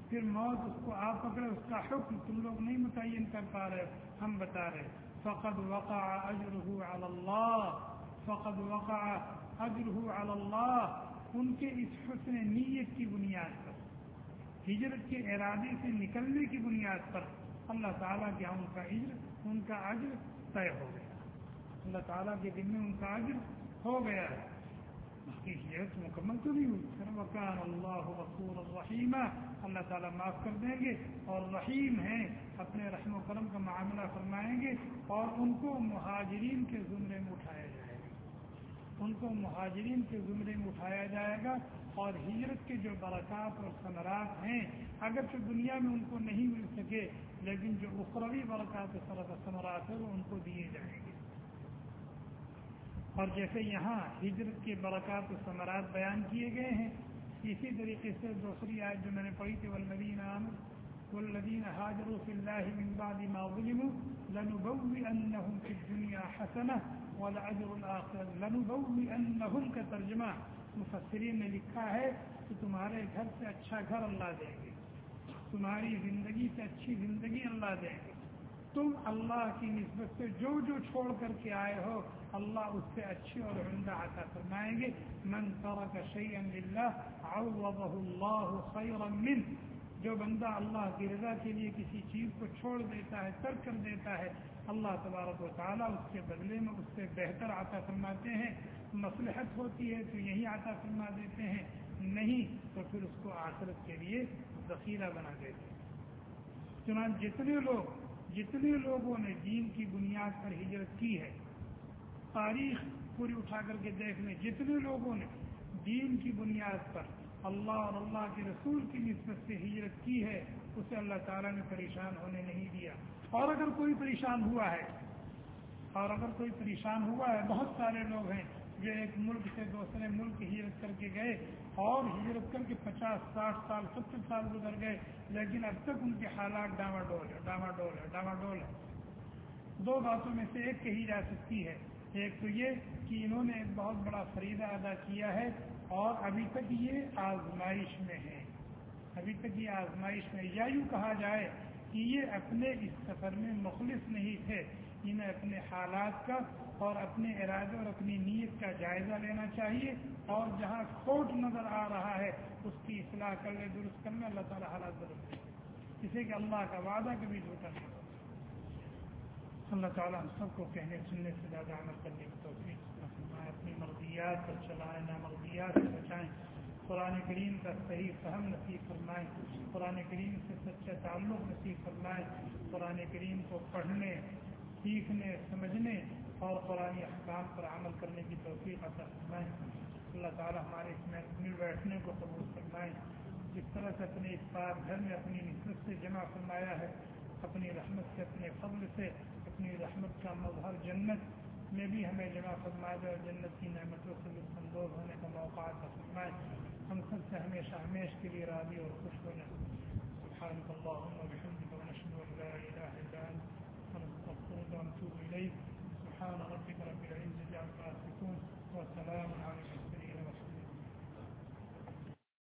پھر موت اس کو آپ پکڑے، اس کا حکم تم لوگ نہیں متعین کر پا رہے، ہم بتا رہے۔ فقد وقع اجره على الله فقد وقع اجره على الله ان کے اس حسن نیت کی بنیاد پر، ہجرت کے ارادے سے نکلنے کی بنیاد پر۔ اللہ تعالیٰ کے ان کا عجر، ان کا عجر طے ہو گیا۔ اللہ تعالیٰ کے دن میں ان کا عجر ہو گیا۔ ہے کی مکمل تو نہیں ہوئی۔ وکان اللہ غفور الرحیم اللہ تعالیٰ معاف کر دیں گے اور رحیم ہیں، اپنے رحم و کرم کا معاملہ فرمائیں گے اور ان کو مہاجرین کے زمرے میں اٹھایا جائے گا۔ ان کو مہاجرین کے زمرے میں اٹھایا جائے گا اور ہجرت کے جو برکات اور ثمرات ہیں، اگرچہ دنیا میں ان کو نہیں مل سکے لیکن جو اخروی برکات اور ثمرات ہیں، وہ ان کو دیے جائیں گے۔ اور جیسے یہاں ہجرت کے برکات و ثمرات بیان کیے گئے ہیں، اسی طریقے سے دوسری آیت جو میں نے پڑھی تھی والذین عامر والذین حاجروا فی اللہ من بعد ما ظلموا لنبوئنہم فی الدنیا حسنہ ولعجر الآخر لنبوئنہم کا ترجمہ مفسرین نے لکھا ہے کہ تمہارے گھر سے اچھا گھر اللہ دیں گے۔ تمہاری زندگی سے اچھی زندگی اللہ دیں گے تم اللہ کی نسبت سے جو جو چھوڑ کر کے آئے ہو، اللہ اس سے اچھی اور عمدہ عطا فرمائیں گے۔ من ترک شيئا لله عوضه الله خيرا من جو بندہ اللہ کی رضا کے لیے کسی چیز کو چھوڑ دیتا ہے، ترک کر دیتا ہے، اللہ تبارک و تعالیٰ اس کے بدلے میں اس سے بہتر عطا فرماتے ہیں۔ مصلحت ہوتی ہے تو یہی عطا فرما دیتے ہیں، نہیں تو پھر اس کو آخرت کے لیے ذخیرہ بنا دیتے ہیں چنانچہ جتنے لوگ جتنے لوگوں نے دین کی بنیاد پر ہجرت کی ہے، تاریخ پوری اٹھا کر کے دیکھ لیں، جتنے لوگوں نے دین کی بنیاد پر اللہ اور اللہ کے رسول کی نسبت سے ہجرت کی ہے، اسے اللہ تعالیٰ نے پریشان ہونے نہیں دیا۔ اور اگر کوئی پریشان ہوا ہے، اور اگر کوئی پریشان ہوا ہے، بہت سارے لوگ ہیں جو ایک ملک سے دوسرے ملک ہجرت کر کے گئے اور ہجرت کر کے پچاس ساٹھ سال، ستر سال گزر گئے، لیکن اب تک ان کے حالات ڈاما ڈول ہے، ڈاما ڈول ہے، ڈاما ڈول ہے۔ دو باتوں میں سے ایک کہی جا سکتی ہے۔ ایک تو یہ کہ انہوں نے ایک بہت بڑا فریدہ ادا کیا ہے اور ابھی تک یہ آزمائش میں ہے ابھی تک یہ آزمائش میں یا یوں کہا جائے کہ یہ اپنے اس سفر میں مخلص نہیں تھے، انہیں اپنے حالات کا اور اپنے ارادے اور اپنی نیت کا جائزہ لینا چاہیے اور جہاں کھوٹ نظر آ رہا ہے، اس کی اصلاح کر لے، درست کرنا اللہ تعالیٰ حالات بدل جسے کہ اللہ کا وعدہ کبھی جھوٹا نہیں اللہ تعالیٰ ہم سب کو کہنے، سننے سے زیادہ عمل کرنے کی توفیق اپنی مرضیات پر چلائیں نہ مرضیات سے بچائیں قرآن کریم کا صحیح فہم نصیب فرمائیں۔ قرآن کریم سے سچا تعلق نصیب فرمائیں۔ قرآن کریم کو پڑھنے، سیکھنے، سمجھنے اور قرآن احکام پر عمل کرنے کی توفیق عطا فرمائیں۔ اللہ تعالیٰ ہمارے اس میں بیٹھنے کو قبول فرمائیں جس طرح سے اپنے اس بار گھر میں اپنی نسبت سے جمع فرمایا ہے، اپنی رحمت سے، اپنے فضل سے، اپنی رحمت کا مظہر جنت میں بھی ہمیں جمع فرمایا جائے اور جنت کی نعمتوں سے لطف اندوز ہونے کا موقع عطا فرمائے۔ ہم سب سے ہمیشہ ہمیش کے لیے راضی اور خوش ہونے سبحانك اللهم وبحمدك ونشهد ان لا اله الا انت ونستغفرك ونتوب اليك سبحان ربك رب العزة عما يصفون وسلام على